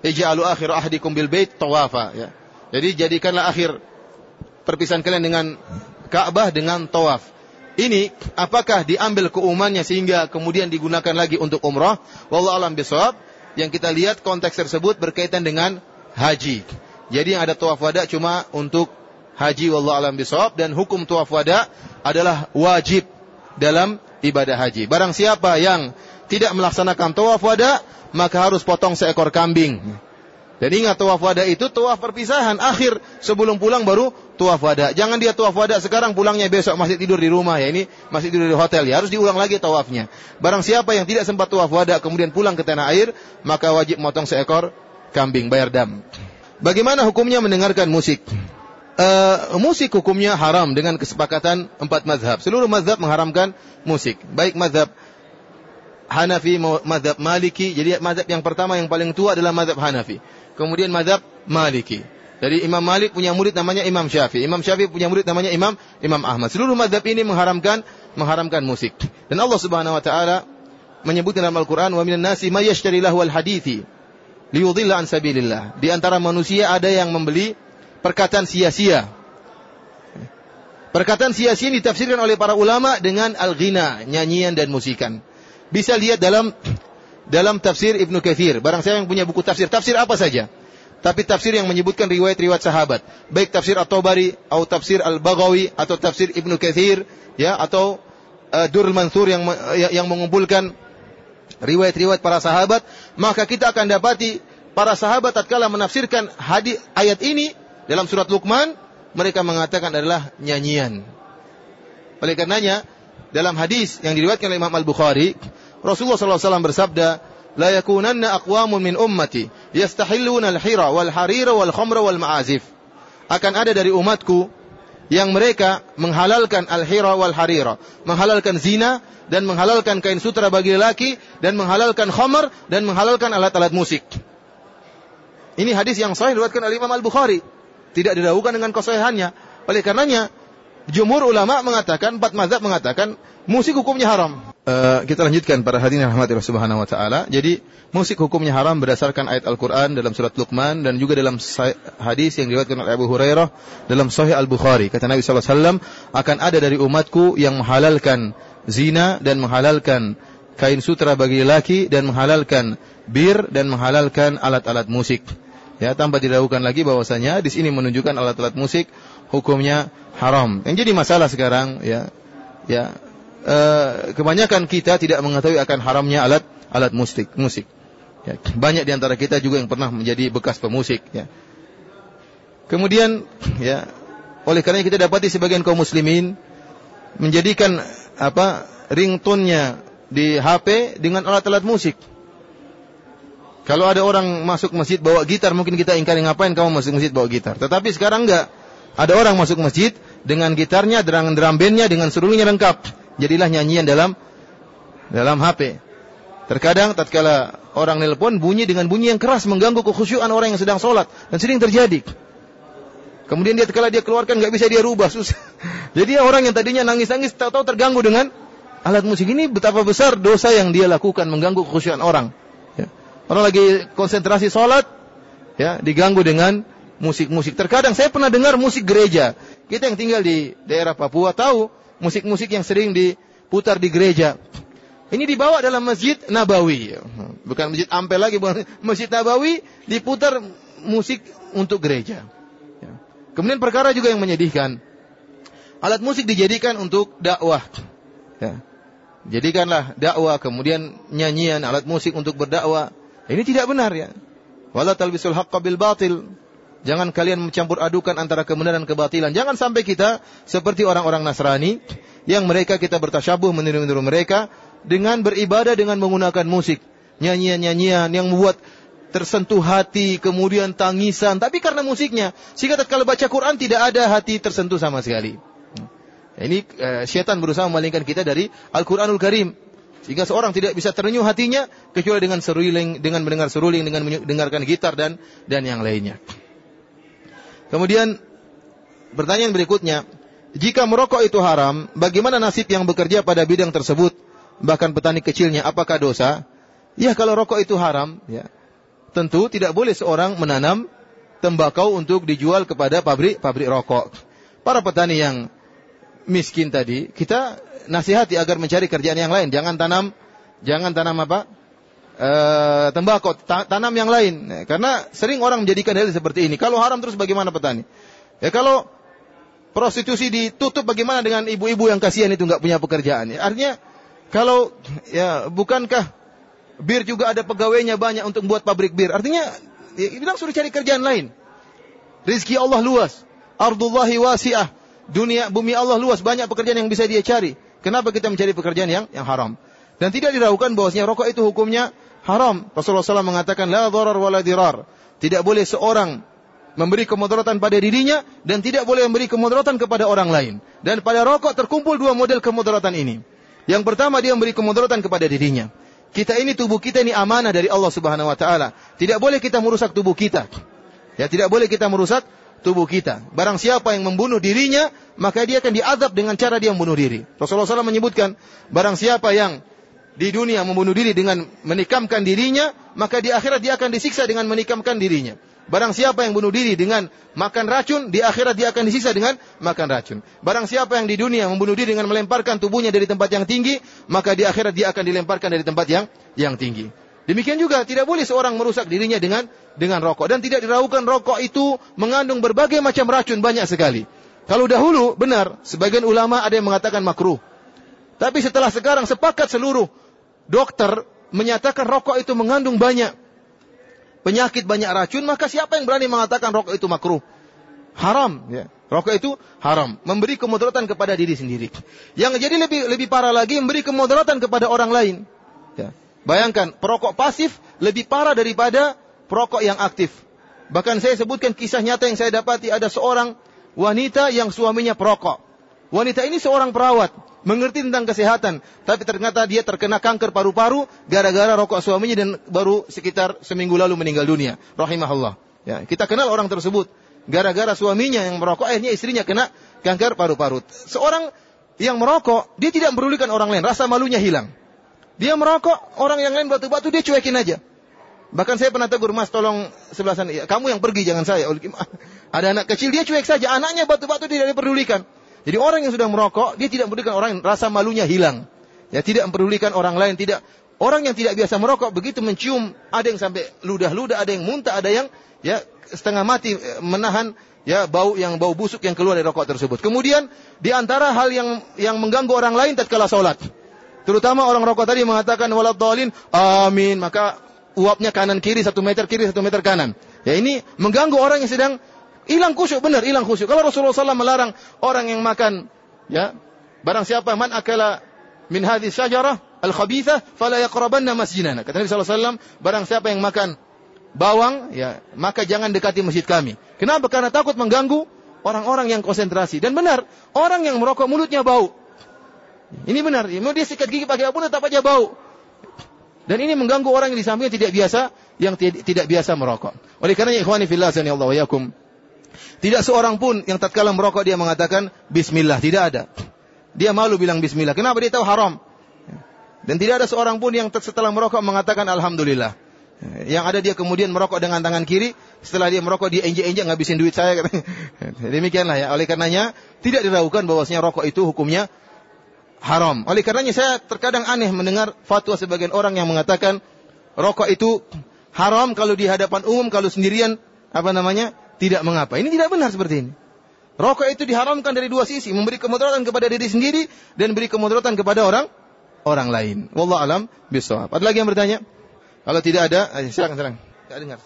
Ija'alu akhir ahdikum bil bait tawafa ya. Jadi jadikanlah akhir perpisahan kalian dengan Ka'bah dengan tawaf. Ini apakah diambil keumannya sehingga kemudian digunakan lagi untuk umrah? Wallahu alam bisawab. Yang kita lihat konteks tersebut berkaitan dengan haji. Jadi yang ada tawaf wada cuma untuk haji wallahu alam bisawab dan hukum tawaf wada adalah wajib dalam ibadah haji. Barang siapa yang tidak melaksanakan tawaf wada, maka harus potong seekor kambing. Dan ingat tawaf wada itu tawaf perpisahan akhir sebelum pulang baru tawaf wada. Jangan dia tawaf wada sekarang pulangnya besok masih tidur di rumah ya ini masih tidur di hotel ya harus diulang lagi tawafnya. Barang siapa yang tidak sempat tawaf wada kemudian pulang ke tanah air maka wajib motong seekor kambing bayar dam. Bagaimana hukumnya mendengarkan musik? Uh, musik hukumnya haram dengan kesepakatan empat mazhab. Seluruh mazhab mengharamkan musik. Baik mazhab Hanafi, mazhab Maliki. Jadi mazhab yang pertama yang paling tua adalah mazhab Hanafi kemudian madhab Maliki. Jadi Imam Malik punya murid namanya Imam Syafi'i. Imam Syafi'i punya murid namanya Imam Imam Ahmad. Seluruh madhab ini mengharamkan mengharamkan musik. Dan Allah Subhanahu wa taala menyebutkan dalam Al-Qur'an wa minan nasi may yashtari lahu al-hadithi liyudhilla an sabilillah. Di antara manusia ada yang membeli perkataan sia-sia. Perkataan sia-sia ditafsirkan oleh para ulama dengan al-ghina, nyanyian dan musikan. Bisa lihat dalam dalam tafsir Ibnu Katsir. Barang saya yang punya buku tafsir, tafsir apa saja. Tapi tafsir yang menyebutkan riwayat-riwayat sahabat, baik tafsir At-Tabari atau tafsir Al-Baghawi atau tafsir Ibnu Katsir ya atau uh, Durul Mansur yang yang mengumpulkan riwayat-riwayat para sahabat, maka kita akan dapati para sahabat tatkala menafsirkan hadis ayat ini dalam surat Luqman, mereka mengatakan adalah nyanyian. Oleh karenanya, dalam hadis yang diriwayatkan oleh Imam Al-Bukhari, Rasulullah SAW bersabda, min ummati yastahilluna al-hira wal harira wal khamra wal ma'azif. Akan ada dari umatku yang mereka menghalalkan al-hira wal harira, menghalalkan zina dan menghalalkan kain sutra bagi lelaki dan menghalalkan khamar dan menghalalkan alat-alat musik. Ini hadis yang sahih diriwayatkan oleh Imam Al-Bukhari. Tidak diragukan dengan kesahihannya. Oleh karenanya, jumhur ulama mengatakan, empat mazhab mengatakan, musik hukumnya haram. Uh, kita lanjutkan para hadirin rahmatillah subhanahu wa taala. Jadi musik hukumnya haram berdasarkan ayat Al-Qur'an dalam surat Luqman dan juga dalam hadis yang diriwayatkan oleh Abu Hurairah dalam Sahih Al-Bukhari. Kata Nabi wasallam, akan ada dari umatku yang menghalalkan zina dan menghalalkan kain sutra bagi laki dan menghalalkan bir dan menghalalkan alat-alat musik. Ya, tanpa diragukan lagi bahwasanya di sini menunjukkan alat-alat musik hukumnya haram. Yang jadi masalah sekarang ya, ya Eh, kebanyakan kita tidak mengetahui akan haramnya alat alat musik musik. Ya, banyak di antara kita juga yang pernah menjadi bekas pemusik. Ya. Kemudian, ya, oleh karena kita dapati sebagian kaum muslimin menjadikan apa ringtone-nya di HP dengan alat-alat musik. Kalau ada orang masuk masjid bawa gitar, mungkin kita ingkari ngapain kamu masuk masjid bawa gitar. Tetapi sekarang enggak. Ada orang masuk masjid dengan gitarnya, dengan drum bandnya, dengan serulingnya lengkap jadilah nyanyian dalam dalam HP. Terkadang tatkala orang nelpon bunyi dengan bunyi yang keras mengganggu kekhusyuan orang yang sedang sholat dan sering terjadi. Kemudian dia tatkala dia keluarkan nggak bisa dia rubah susah. Jadi orang yang tadinya nangis-nangis tahu-tahu terganggu dengan alat musik ini betapa besar dosa yang dia lakukan mengganggu kekhusyuan orang. Ya. Orang lagi konsentrasi sholat ya diganggu dengan musik-musik. Terkadang saya pernah dengar musik gereja. Kita yang tinggal di daerah Papua tahu musik-musik yang sering diputar di gereja. Ini dibawa dalam masjid Nabawi. Bukan masjid Ampel lagi, bukan masjid Nabawi diputar musik untuk gereja. Ya. Kemudian perkara juga yang menyedihkan. Alat musik dijadikan untuk dakwah. Ya. Jadikanlah dakwah, kemudian nyanyian, alat musik untuk berdakwah. Ini tidak benar ya. Wala talbisul haqqa bil batil. Jangan kalian mencampur adukan antara kebenaran dan kebatilan. Jangan sampai kita seperti orang-orang Nasrani yang mereka kita bertasyabuh meniru-niru mereka dengan beribadah dengan menggunakan musik, nyanyian-nyanyian yang membuat tersentuh hati, kemudian tangisan, tapi karena musiknya. Sehingga kalau baca Quran tidak ada hati tersentuh sama sekali. Ini uh, syaitan berusaha memalingkan kita dari Al-Quranul Karim. Sehingga seorang tidak bisa terenyuh hatinya kecuali dengan seruling, dengan mendengar seruling, dengan mendengarkan gitar dan dan yang lainnya. Kemudian pertanyaan berikutnya, jika merokok itu haram, bagaimana nasib yang bekerja pada bidang tersebut? Bahkan petani kecilnya, apakah dosa? Ya kalau rokok itu haram, ya tentu tidak boleh seorang menanam tembakau untuk dijual kepada pabrik-pabrik rokok. Para petani yang miskin tadi, kita nasihati agar mencari kerjaan yang lain. Jangan tanam, jangan tanam apa? E, tembakau, ta tanam yang lain. Karena sering orang menjadikan hal seperti ini. Kalau haram terus bagaimana petani? Ya kalau prostitusi ditutup bagaimana dengan ibu-ibu yang kasihan itu nggak punya pekerjaan? Ya, artinya kalau ya bukankah bir juga ada pegawainya banyak untuk membuat pabrik bir? Artinya ya, bilang suruh cari kerjaan lain. Rizki Allah luas. Ardullahi wasi'ah. Dunia bumi Allah luas, banyak pekerjaan yang bisa dia cari. Kenapa kita mencari pekerjaan yang yang haram? Dan tidak diragukan bahwasanya rokok itu hukumnya haram. Rasulullah SAW mengatakan la dharar wa la dirar. Tidak boleh seorang memberi kemudaratan pada dirinya dan tidak boleh memberi kemudaratan kepada orang lain. Dan pada rokok terkumpul dua model kemudaratan ini. Yang pertama dia memberi kemudaratan kepada dirinya. Kita ini tubuh kita ini amanah dari Allah Subhanahu wa taala. Tidak boleh kita merusak tubuh kita. Ya, tidak boleh kita merusak tubuh kita. Barang siapa yang membunuh dirinya, maka dia akan diazab dengan cara dia membunuh diri. Rasulullah SAW menyebutkan, barang siapa yang di dunia membunuh diri dengan menikamkan dirinya, maka di akhirat dia akan disiksa dengan menikamkan dirinya. Barang siapa yang bunuh diri dengan makan racun, di akhirat dia akan disiksa dengan makan racun. Barang siapa yang di dunia membunuh diri dengan melemparkan tubuhnya dari tempat yang tinggi, maka di akhirat dia akan dilemparkan dari tempat yang yang tinggi. Demikian juga tidak boleh seorang merusak dirinya dengan dengan rokok dan tidak diragukan rokok itu mengandung berbagai macam racun banyak sekali. Kalau dahulu benar sebagian ulama ada yang mengatakan makruh. Tapi setelah sekarang sepakat seluruh dokter menyatakan rokok itu mengandung banyak penyakit, banyak racun, maka siapa yang berani mengatakan rokok itu makruh? Haram, ya. Rokok itu haram, memberi kemudaratan kepada diri sendiri. Yang jadi lebih lebih parah lagi memberi kemudaratan kepada orang lain. Ya. Bayangkan, perokok pasif lebih parah daripada perokok yang aktif. Bahkan saya sebutkan kisah nyata yang saya dapati ada seorang wanita yang suaminya perokok. Wanita ini seorang perawat mengerti tentang kesehatan, tapi ternyata dia terkena kanker paru-paru gara-gara rokok suaminya dan baru sekitar seminggu lalu meninggal dunia. Rahimahullah. Ya, kita kenal orang tersebut. Gara-gara suaminya yang merokok, akhirnya istrinya kena kanker paru-paru. Seorang yang merokok, dia tidak mempedulikan orang lain, rasa malunya hilang. Dia merokok, orang yang lain batu-batu dia cuekin aja. Bahkan saya pernah tegur, Mas tolong sebelah sana. Kamu yang pergi, jangan saya. Ada anak kecil, dia cuek saja. Anaknya batu-batu tidak diperdulikan. Jadi orang yang sudah merokok, dia tidak mempedulikan orang rasa malunya hilang. Ya, tidak mempedulikan orang lain, tidak orang yang tidak biasa merokok begitu mencium, ada yang sampai ludah-ludah, ada yang muntah, ada yang ya setengah mati eh, menahan ya bau yang bau busuk yang keluar dari rokok tersebut. Kemudian di antara hal yang yang mengganggu orang lain tatkala salat. Terutama orang rokok tadi mengatakan waladhdallin amin, maka uapnya kanan kiri satu meter kiri satu meter kanan. Ya ini mengganggu orang yang sedang hilang khusyuk benar, hilang khusyuk. Kalau Rasulullah SAW melarang orang yang makan ya barang siapa man akala min hadhihi syajarah al-khabithah fala yaqrabanna masjidana. Kata Nabi SAW, barang siapa yang makan bawang, ya, maka jangan dekati masjid kami. Kenapa? Karena takut mengganggu orang-orang yang konsentrasi. Dan benar, orang yang merokok mulutnya bau. Ini benar. Mau dia sikat gigi pakai apa tetap aja bau. Dan ini mengganggu orang yang di sampingnya tidak biasa, yang tidak biasa merokok. Oleh karena ikhwani fillah Allah wa yakum. Tidak seorang pun yang tatkala merokok dia mengatakan bismillah, tidak ada. Dia malu bilang bismillah. Kenapa dia tahu haram? Dan tidak ada seorang pun yang setelah merokok mengatakan alhamdulillah. Yang ada dia kemudian merokok dengan tangan kiri, setelah dia merokok dia enjek-enjek ngabisin duit saya. Demikianlah ya. Oleh karenanya tidak diragukan bahwasanya rokok itu hukumnya haram. Oleh karenanya saya terkadang aneh mendengar fatwa sebagian orang yang mengatakan rokok itu haram kalau di hadapan umum, kalau sendirian apa namanya? Tidak mengapa. Ini tidak benar seperti ini. Rokok itu diharamkan dari dua sisi, memberi kemudaratan kepada diri sendiri dan beri kemudaratan kepada orang orang lain. Wallah alam bisawab. Ada lagi yang bertanya? Kalau tidak ada, ayo silakan silakan. Tidak dengar.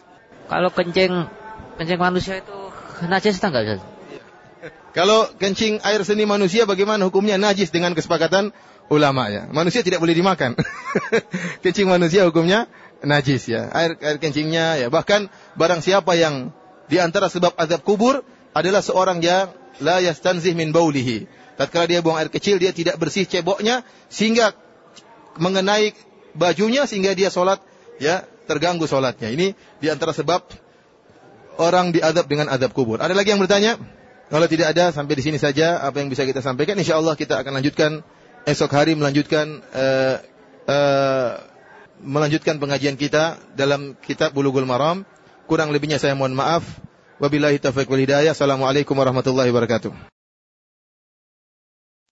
Kalau kencing kencing manusia itu najis atau enggak, Kalau kencing air seni manusia bagaimana hukumnya najis dengan kesepakatan ulama ya. Manusia tidak boleh dimakan. kencing manusia hukumnya najis ya. Air air kencingnya ya. Bahkan barang siapa yang di antara sebab azab kubur adalah seorang yang la yastanzih min baulihi. Tatkala dia buang air kecil dia tidak bersih ceboknya sehingga mengenai bajunya sehingga dia sholat ya terganggu sholatnya. Ini di antara sebab orang diadab dengan adab kubur. Ada lagi yang bertanya? Kalau tidak ada, sampai di sini saja apa yang bisa kita sampaikan. Insya Allah kita akan lanjutkan esok hari melanjutkan uh, uh, melanjutkan pengajian kita dalam kitab Bulughul Maram. Kurang lebihnya saya mohon maaf. Wabillahi taufiq wal hidayah. Assalamualaikum warahmatullahi wabarakatuh.